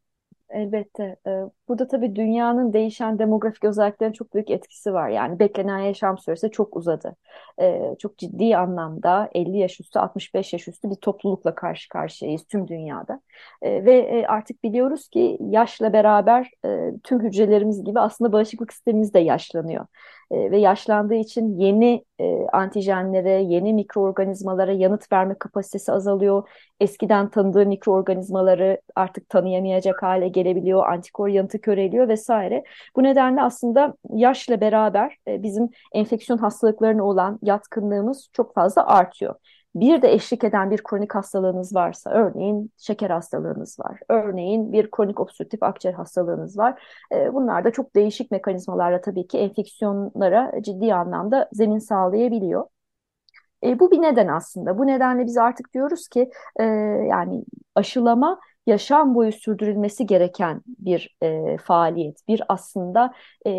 Elbette. Ee, Burada tabii dünyanın değişen demografik özelliklerinin çok büyük etkisi var. Yani beklenen yaşam süresi çok uzadı. Ee, çok ciddi anlamda 50 yaş üstü, 65 yaş üstü bir toplulukla karşı karşıyayız tüm dünyada. Ee, ve e, artık biliyoruz ki yaşla beraber e, tüm hücrelerimiz gibi aslında bağışıklık sistemimiz de yaşlanıyor. E, ve yaşlandığı için yeni e, antijenlere, yeni mikroorganizmalara yanıt verme kapasitesi azalıyor. Eskiden tanıdığı mikroorganizmaları artık tanıyamayacak hale gelebiliyor. Antikor yanıtı köreliyor vesaire. Bu nedenle aslında yaşla beraber e, bizim enfeksiyon hastalıklarına olan yatkınlığımız çok fazla artıyor. Bir de eşlik eden bir kronik hastalığınız varsa, örneğin şeker hastalığınız var, örneğin bir kronik obstrüktif akciğer hastalığınız var. E, bunlar da çok değişik mekanizmalarla tabii ki enfeksiyonlara ciddi anlamda zemin sağlayabiliyor. E, bu bir neden aslında. Bu nedenle biz artık diyoruz ki e, yani aşılama yaşam boyu sürdürülmesi gereken bir e, faaliyet, bir aslında e,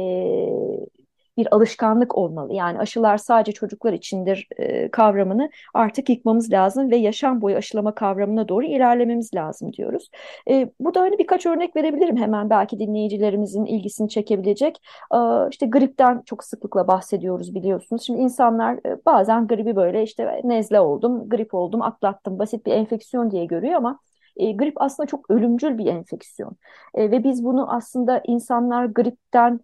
bir alışkanlık olmalı. Yani aşılar sadece çocuklar içindir e, kavramını artık yıkmamız lazım ve yaşam boyu aşılama kavramına doğru ilerlememiz lazım diyoruz. E, bu da hani birkaç örnek verebilirim hemen belki dinleyicilerimizin ilgisini çekebilecek. E, işte gripten çok sıklıkla bahsediyoruz biliyorsunuz. Şimdi insanlar e, bazen gribi böyle işte nezle oldum, grip oldum, atlattım, basit bir enfeksiyon diye görüyor ama e, grip aslında çok ölümcül bir enfeksiyon. E, ve biz bunu aslında insanlar gripten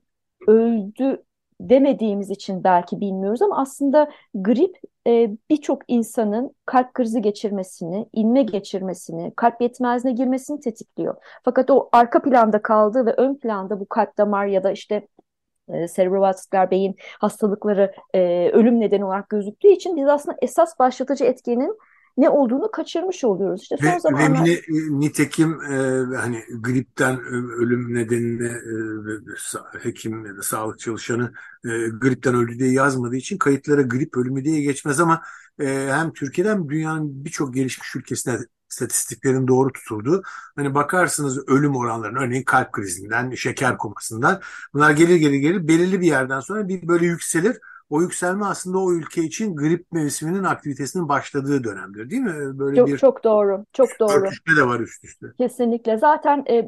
öldü demediğimiz için belki bilmiyoruz ama aslında grip e, birçok insanın kalp krizi geçirmesini, inme geçirmesini, kalp yetmezliğine girmesini tetikliyor. Fakat o arka planda kaldığı ve ön planda bu kalp damar ya da işte e, serebrovasküler beyin hastalıkları e, ölüm nedeni olarak gözüktüğü için biz aslında esas başlatıcı etkenin ne olduğunu kaçırmış oluyoruz. İşte son ve, zamanlar... ve nitekim e, hani gripten ölüm nedenini e, hekim ya da sağlık çalışanı e, gripten öldü diye yazmadığı için kayıtlara grip ölümü diye geçmez ama e, hem Türkiye'de hem dünyanın birçok gelişmiş ülkesinde statistiklerin doğru tutulduğu. Hani bakarsınız ölüm oranlarının örneğin kalp krizinden, şeker komasından bunlar gelir gelir gelir belirli bir yerden sonra bir böyle yükselir o yükselme aslında o ülke için grip mevsiminin aktivitesinin başladığı dönemdir değil mi? Böyle çok, bir çok doğru. Çok doğru. Örtüşme de var üst üste. Kesinlikle. Zaten e,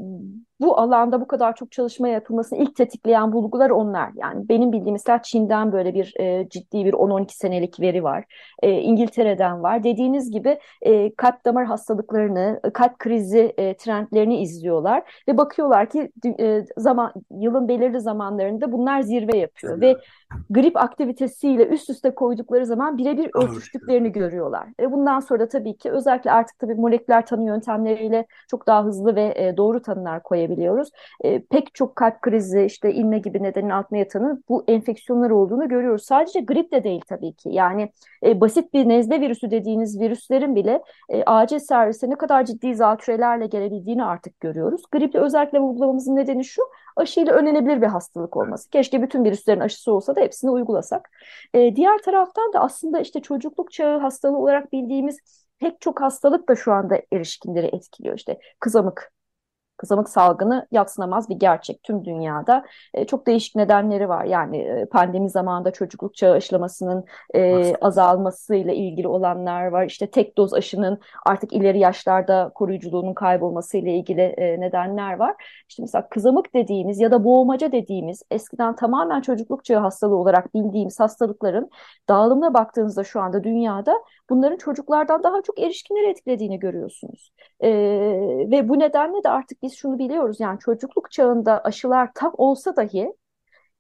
bu alanda bu kadar çok çalışma yapılmasını ilk tetikleyen bulgular onlar. Yani benim bildiğim mesela Çin'den böyle bir e, ciddi bir 10-12 senelik veri var. E, İngiltere'den var. Dediğiniz gibi e, kalp damar hastalıklarını, kalp krizi e, trendlerini izliyorlar ve bakıyorlar ki e, zaman yılın belirli zamanlarında bunlar zirve yapıyor evet. ve grip aktivitesiyle üst üste koydukları zaman birebir örtüştüklerini görüyorlar. E, bundan sonra da tabii ki özellikle artık tabii moleküler tanı yöntemleriyle çok daha hızlı ve e, doğru tanılar koyabiliyorlar söyleyebiliyoruz. E, pek çok kalp krizi, işte inme gibi nedenin altına yatanın bu enfeksiyonlar olduğunu görüyoruz. Sadece grip de değil tabii ki. Yani e, basit bir nezle virüsü dediğiniz virüslerin bile e, acil servise ne kadar ciddi zatürelerle gelebildiğini artık görüyoruz. Griple özellikle vurgulamamızın nedeni şu, aşıyla önlenebilir bir hastalık olması. Keşke bütün virüslerin aşısı olsa da hepsini uygulasak. E, diğer taraftan da aslında işte çocukluk çağı hastalığı olarak bildiğimiz pek çok hastalık da şu anda erişkinleri etkiliyor. İşte kızamık Kızamık salgını yatsınamaz bir gerçek tüm dünyada. E, çok değişik nedenleri var. Yani e, pandemi zamanında çocukluk çağı aşılamasının e, azalmasıyla ilgili olanlar var. İşte tek doz aşının artık ileri yaşlarda koruyuculuğunun kaybolmasıyla ilgili e, nedenler var. İşte mesela kızamık dediğimiz ya da boğmaca dediğimiz eskiden tamamen çocukluk çağı hastalığı olarak bildiğimiz hastalıkların dağılımına baktığınızda şu anda dünyada bunların çocuklardan daha çok erişkinleri etkilediğini görüyorsunuz. E, ve bu nedenle de artık biz şunu biliyoruz yani çocukluk çağında aşılar tam olsa dahi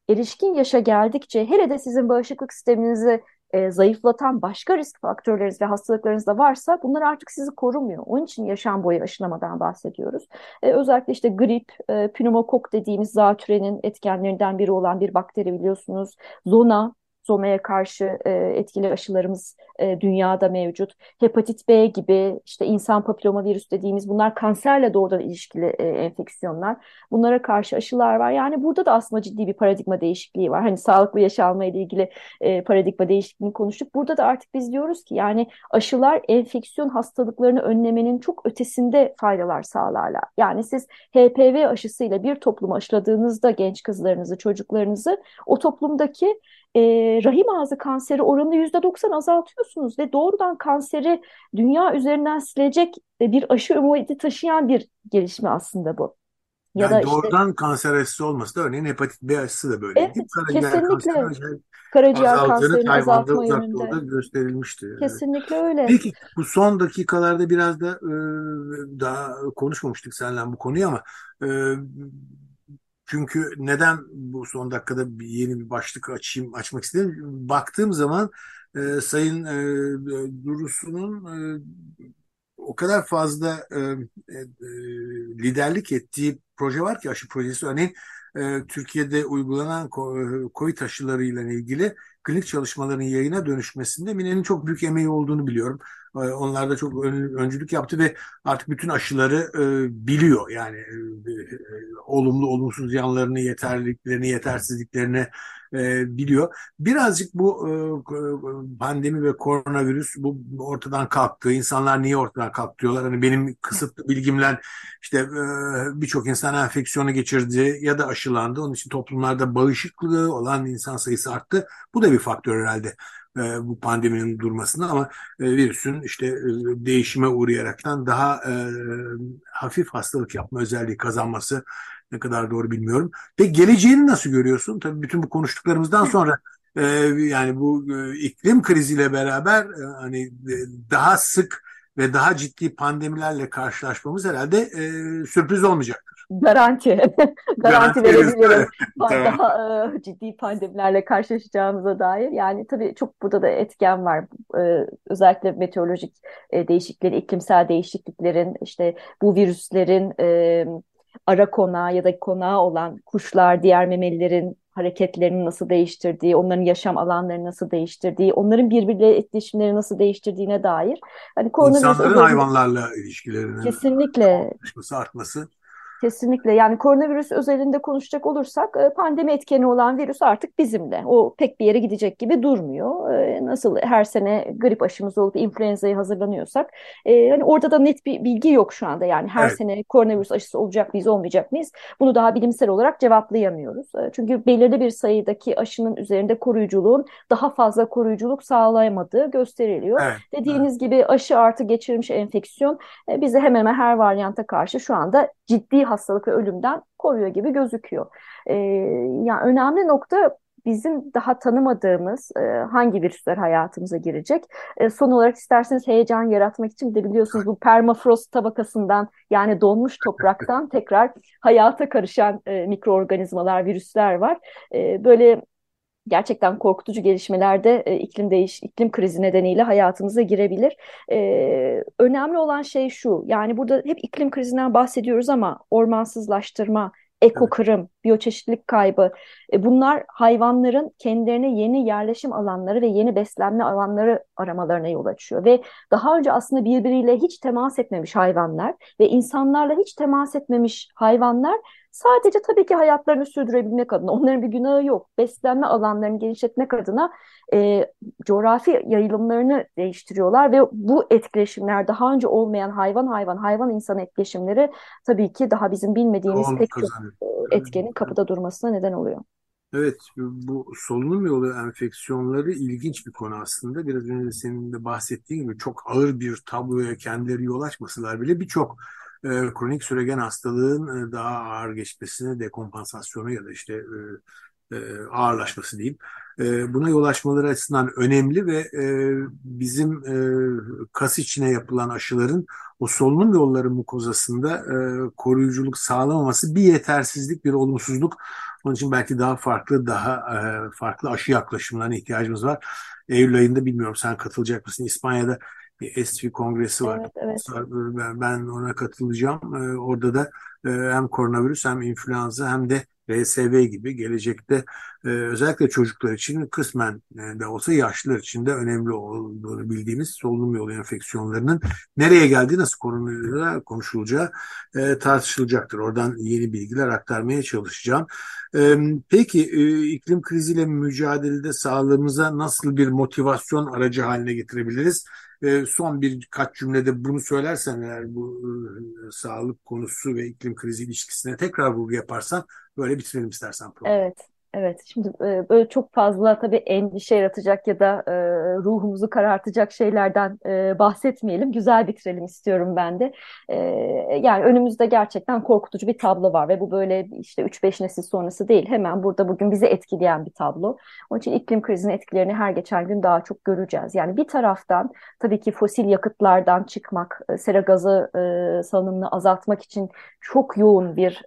erişkin yaşa geldikçe hele de sizin bağışıklık sisteminizi e, zayıflatan başka risk faktörleriniz ve hastalıklarınız da varsa bunlar artık sizi korumuyor. Onun için yaşam boyu aşılamadan bahsediyoruz. E, özellikle işte grip, e, pneumokok dediğimiz zatürenin etkenlerinden biri olan bir bakteri biliyorsunuz. Zona Zona'ya karşı e, etkili aşılarımız e, dünyada mevcut. Hepatit B gibi işte insan papiloma virüs dediğimiz bunlar kanserle doğrudan ilişkili e, enfeksiyonlar. Bunlara karşı aşılar var. Yani burada da aslında ciddi bir paradigma değişikliği var. Hani sağlıklı yaşanma ile ilgili e, paradigma değişikliğini konuştuk. Burada da artık biz diyoruz ki yani aşılar enfeksiyon hastalıklarını önlemenin çok ötesinde faydalar sağlarlar. Yani siz HPV aşısıyla bir toplumu aşıladığınızda genç kızlarınızı, çocuklarınızı o toplumdaki e, rahim ağzı kanseri oranını %90 azaltıyorsunuz ve doğrudan kanseri dünya üzerinden silecek bir aşı ümidi taşıyan bir gelişme aslında bu. Ya yani da doğrudan işte, kanser aşısı olması da örneğin hepatit B aşısı da böyle. Evet, kesinlikle. Kanseri, Karaciğer kanserini azaltma yönünde. gösterilmişti. Kesinlikle öyle. Peki bu son dakikalarda biraz da e, daha konuşmamıştık seninle bu konuyu ama e, çünkü neden bu son dakikada bir yeni bir başlık açayım açmak istedim? Baktığım zaman e, Sayın e, Durusu'nun e, o kadar fazla e, e, liderlik ettiği proje var ki aşı projesi örneğin e, Türkiye'de uygulanan COVID aşılarıyla ilgili klinik çalışmaların yayına dönüşmesinde Mine'nin çok büyük emeği olduğunu biliyorum. E, onlar da çok öncülük yaptı ve artık bütün aşıları e, biliyor. Yani e, e, olumlu olumsuz yanlarını, yeterliliklerini, yetersizliklerini biliyor. Birazcık bu pandemi ve koronavirüs bu ortadan kalktı. İnsanlar niye ortadan kalktı diyorlar. Hani benim kısıtlı bilgimle işte birçok insan enfeksiyonu geçirdi ya da aşılandı. Onun için toplumlarda bağışıklığı olan insan sayısı arttı. Bu da bir faktör herhalde e, bu pandeminin durmasında ama e, virüsün işte e, değişime uğrayaraktan daha e, hafif hastalık yapma özelliği kazanması ne kadar doğru bilmiyorum. Ve geleceğini nasıl görüyorsun? Tabii bütün bu konuştuklarımızdan sonra e, yani bu e, iklim kriziyle beraber e, hani e, daha sık ve daha ciddi pandemilerle karşılaşmamız herhalde e, sürpriz olmayacaktır. (laughs) Garanti. Garanti verebilirim. Daha e, ciddi pandemilerle karşılaşacağımıza dair. Yani tabii çok burada da etken var. E, özellikle meteorolojik e, değişiklikler, iklimsel değişikliklerin, işte bu virüslerin e, ara konağı ya da konağı olan kuşlar, diğer memelilerin hareketlerini nasıl değiştirdiği, onların yaşam alanlarını nasıl değiştirdiği, onların birbirleriyle etkileşimleri nasıl değiştirdiğine dair. Hani İnsanların hayvanlarla ilişkilerinin kesinlikle artması Kesinlikle yani koronavirüs özelinde konuşacak olursak e, pandemi etkeni olan virüs artık bizimle. O pek bir yere gidecek gibi durmuyor. E, nasıl her sene grip aşımız olup influenza'ya hazırlanıyorsak e, hani orada da net bir bilgi yok şu anda. Yani her evet. sene koronavirüs aşısı olacak mıyız olmayacak mıyız? Bunu daha bilimsel olarak cevaplayamıyoruz. Çünkü belirli bir sayıdaki aşının üzerinde koruyuculuğun daha fazla koruyuculuk sağlayamadığı gösteriliyor. Evet. Dediğiniz evet. gibi aşı artı geçirilmiş enfeksiyon bize hemen hemen her varyanta karşı şu anda ciddi hastalık ve ölümden koruyor gibi gözüküyor. E, yani önemli nokta bizim daha tanımadığımız e, hangi virüsler hayatımıza girecek. E, son olarak isterseniz heyecan yaratmak için de biliyorsunuz bu permafrost tabakasından yani donmuş topraktan tekrar hayata karışan e, mikroorganizmalar, virüsler var. E, böyle gerçekten korkutucu gelişmelerde e, iklim değiş iklim krizi nedeniyle hayatımıza girebilir. E, önemli olan şey şu. Yani burada hep iklim krizinden bahsediyoruz ama ormansızlaştırma, ekokırım, evet. biyoçeşitlilik kaybı e, bunlar hayvanların kendilerine yeni yerleşim alanları ve yeni beslenme alanları aramalarına yol açıyor ve daha önce aslında birbiriyle hiç temas etmemiş hayvanlar ve insanlarla hiç temas etmemiş hayvanlar Sadece tabii ki hayatlarını sürdürebilmek adına, onların bir günahı yok. Beslenme alanlarını genişletmek adına e, coğrafi yayılımlarını değiştiriyorlar ve bu etkileşimler daha önce olmayan hayvan hayvan, hayvan insan etkileşimleri tabii ki daha bizim bilmediğimiz Doğru, pek çok e, etkenin kapıda durmasına neden oluyor. Evet, bu solunum yolu enfeksiyonları ilginç bir konu aslında. Biraz önce senin de bahsettiğin gibi çok ağır bir tabloya kendileri yol açmasalar bile birçok e, kronik süregen hastalığın e, daha ağır geçmesine, dekompansasyonu ya da işte e, e, ağırlaşması diyeyim. E, buna yol açmaları açısından önemli ve e, bizim e, kas içine yapılan aşıların o solunum yolları mukozasında e, koruyuculuk sağlamaması bir yetersizlik, bir olumsuzluk. Onun için belki daha farklı, daha e, farklı aşı yaklaşımlarına ihtiyacımız var. Eylül ayında bilmiyorum sen katılacak mısın? İspanya'da bir ESFI kongresi var. Evet, evet. Ben ona katılacağım. Ee, orada da e, hem koronavirüs hem influenza hem de RSV gibi gelecekte e, özellikle çocuklar için kısmen e, de olsa yaşlılar için de önemli olduğunu bildiğimiz solunum yolu enfeksiyonlarının nereye geldiği nasıl korunacağı konuşulacağı tartışılacaktır. Oradan yeni bilgiler aktarmaya çalışacağım. Peki iklim kriziyle mücadelede sağlığımıza nasıl bir motivasyon aracı haline getirebiliriz? E, son birkaç cümlede bunu söylersen eğer bu e, sağlık konusu ve iklim krizi ilişkisine tekrar vurgu yaparsan böyle bitirelim istersen programı. Evet. Evet, şimdi e, böyle çok fazla tabii endişe yaratacak ya da e, ruhumuzu karartacak şeylerden e, bahsetmeyelim. Güzel bitirelim istiyorum ben de. Yani önümüzde gerçekten korkutucu bir tablo var ve bu böyle işte 3-5 nesil sonrası değil. Hemen burada bugün bizi etkileyen bir tablo. Onun için iklim krizinin etkilerini her geçen gün daha çok göreceğiz. Yani bir taraftan tabii ki fosil yakıtlardan çıkmak, sera gazı salınımını azaltmak için çok yoğun bir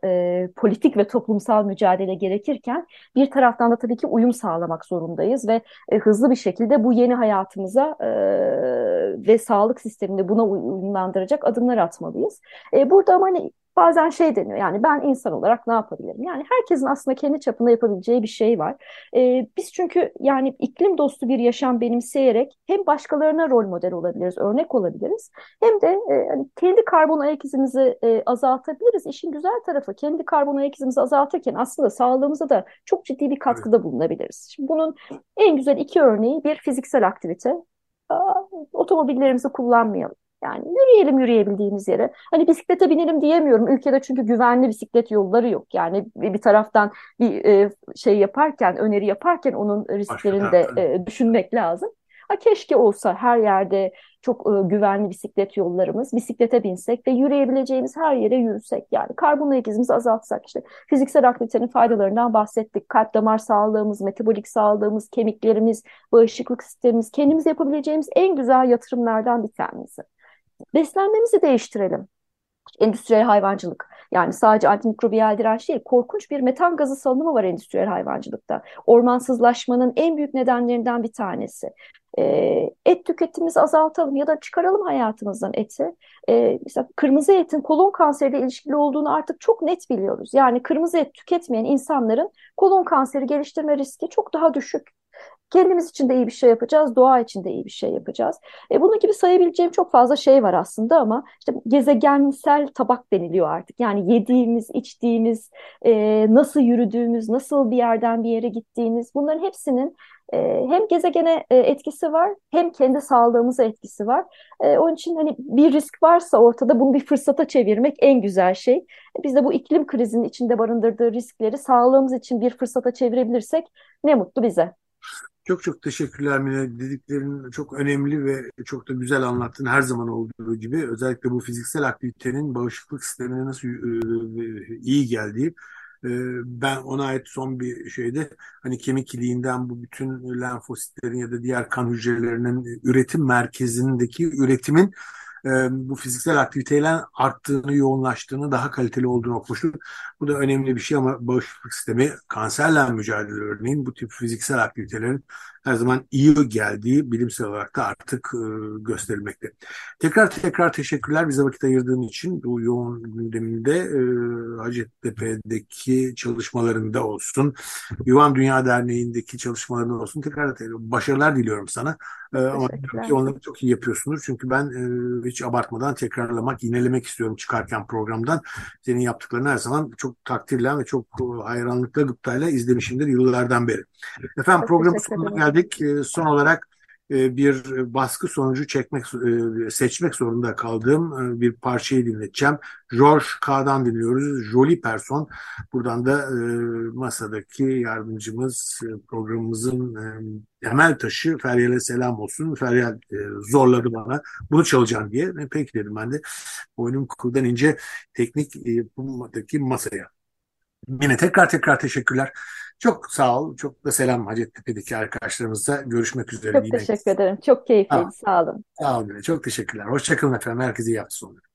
politik ve toplumsal mücadele gerekirken bir taraftan da tabii ki uyum sağlamak zorundayız ve e, hızlı bir şekilde bu yeni hayatımıza e, ve sağlık sisteminde buna uyumlandıracak adımlar atmalıyız. E, burada ama hani Bazen şey deniyor yani ben insan olarak ne yapabilirim? Yani herkesin aslında kendi çapında yapabileceği bir şey var. Ee, biz çünkü yani iklim dostu bir yaşam benimseyerek hem başkalarına rol model olabiliriz, örnek olabiliriz. Hem de e, hani kendi karbon ayak izimizi e, azaltabiliriz. İşin güzel tarafı kendi karbon ayak izimizi azaltırken aslında sağlığımıza da çok ciddi bir katkıda bulunabiliriz. Şimdi bunun en güzel iki örneği bir fiziksel aktivite. Aa, otomobillerimizi kullanmayalım. Yani yürüyelim yürüyebildiğimiz yere. Hani bisiklete binelim diyemiyorum. Ülkede çünkü güvenli bisiklet yolları yok. Yani bir taraftan bir e, şey yaparken, öneri yaparken onun risklerini de e, düşünmek lazım. Ha, keşke olsa her yerde çok e, güvenli bisiklet yollarımız, bisiklete binsek ve yürüyebileceğimiz her yere yürüsek. Yani karbon ayak izimizi azaltsak işte fiziksel aktivitenin faydalarından bahsettik. Kalp damar sağlığımız, metabolik sağlığımız, kemiklerimiz, bağışıklık sistemimiz kendimiz yapabileceğimiz en güzel yatırımlardan bir tanesi. Beslenmemizi değiştirelim. Endüstriyel hayvancılık yani sadece antimikrobiyal direnç değil korkunç bir metan gazı salınımı var endüstriyel hayvancılıkta. Ormansızlaşmanın en büyük nedenlerinden bir tanesi. E, et tüketimimizi azaltalım ya da çıkaralım hayatımızdan eti. E, mesela kırmızı etin kolon kanseriyle ilişkili olduğunu artık çok net biliyoruz. Yani kırmızı et tüketmeyen insanların kolon kanseri geliştirme riski çok daha düşük. Kendimiz için de iyi bir şey yapacağız, doğa için de iyi bir şey yapacağız. E, bunun gibi sayabileceğim çok fazla şey var aslında ama işte gezegensel tabak deniliyor artık. Yani yediğimiz, içtiğimiz, e, nasıl yürüdüğümüz, nasıl bir yerden bir yere gittiğimiz bunların hepsinin e, hem gezegene e, etkisi var hem kendi sağlığımıza etkisi var. E, onun için hani bir risk varsa ortada bunu bir fırsata çevirmek en güzel şey. Biz de bu iklim krizinin içinde barındırdığı riskleri sağlığımız için bir fırsata çevirebilirsek ne mutlu bize. Çok çok teşekkürler Mine. Dediklerin çok önemli ve çok da güzel anlattın her zaman olduğu gibi. Özellikle bu fiziksel aktivitenin bağışıklık sistemine nasıl e, iyi geldiği. E, ben ona ait son bir şeyde hani kemik iliğinden bu bütün lenfositlerin ya da diğer kan hücrelerinin üretim merkezindeki üretimin e, bu fiziksel aktiviteyle arttığını, yoğunlaştığını, daha kaliteli olduğunu okumuştum. Bu da önemli bir şey ama bağışıklık sistemi kanserle mücadele örneğin bu tip fiziksel aktivitelerin her zaman iyi geldiği bilimsel olarak da artık e, gösterilmekte. Tekrar tekrar teşekkürler bize vakit ayırdığın için bu yoğun gündeminde e, Hacettepe'deki çalışmalarında olsun, Yuvan Dünya Derneği'ndeki çalışmalarında olsun tekrar başarılar diliyorum sana. E, ama ki onları çok iyi yapıyorsunuz. Çünkü ben e, hiç abartmadan tekrarlamak, yinelemek istiyorum çıkarken programdan. Senin yaptıklarını her zaman çok takdirle ve çok e, hayranlıkla gıptayla izlemişimdir yıllardan beri. Efendim programın sonuna geldik. E, son olarak e, bir baskı sonucu çekmek e, seçmek zorunda kaldığım e, bir parçayı dinleteceğim. George K'dan dinliyoruz. Jolie Person. Buradan da masadaki yardımcımız programımızın temel taşı Feryal'e selam olsun. Feryal zorladı bana. Bunu çalacağım diye. Peki dedim ben de. Boynum kıldan ince teknik yapımdaki masaya. Yine tekrar tekrar teşekkürler. Çok sağ ol. Çok da selam Hacettepe'deki arkadaşlarımızla. Görüşmek üzere. Çok teşekkür ederim. Çok keyifliydi. Sağ olun. Sağ olun. Çok teşekkürler. Hoşçakalın efendim. Herkese iyi hafta sonları.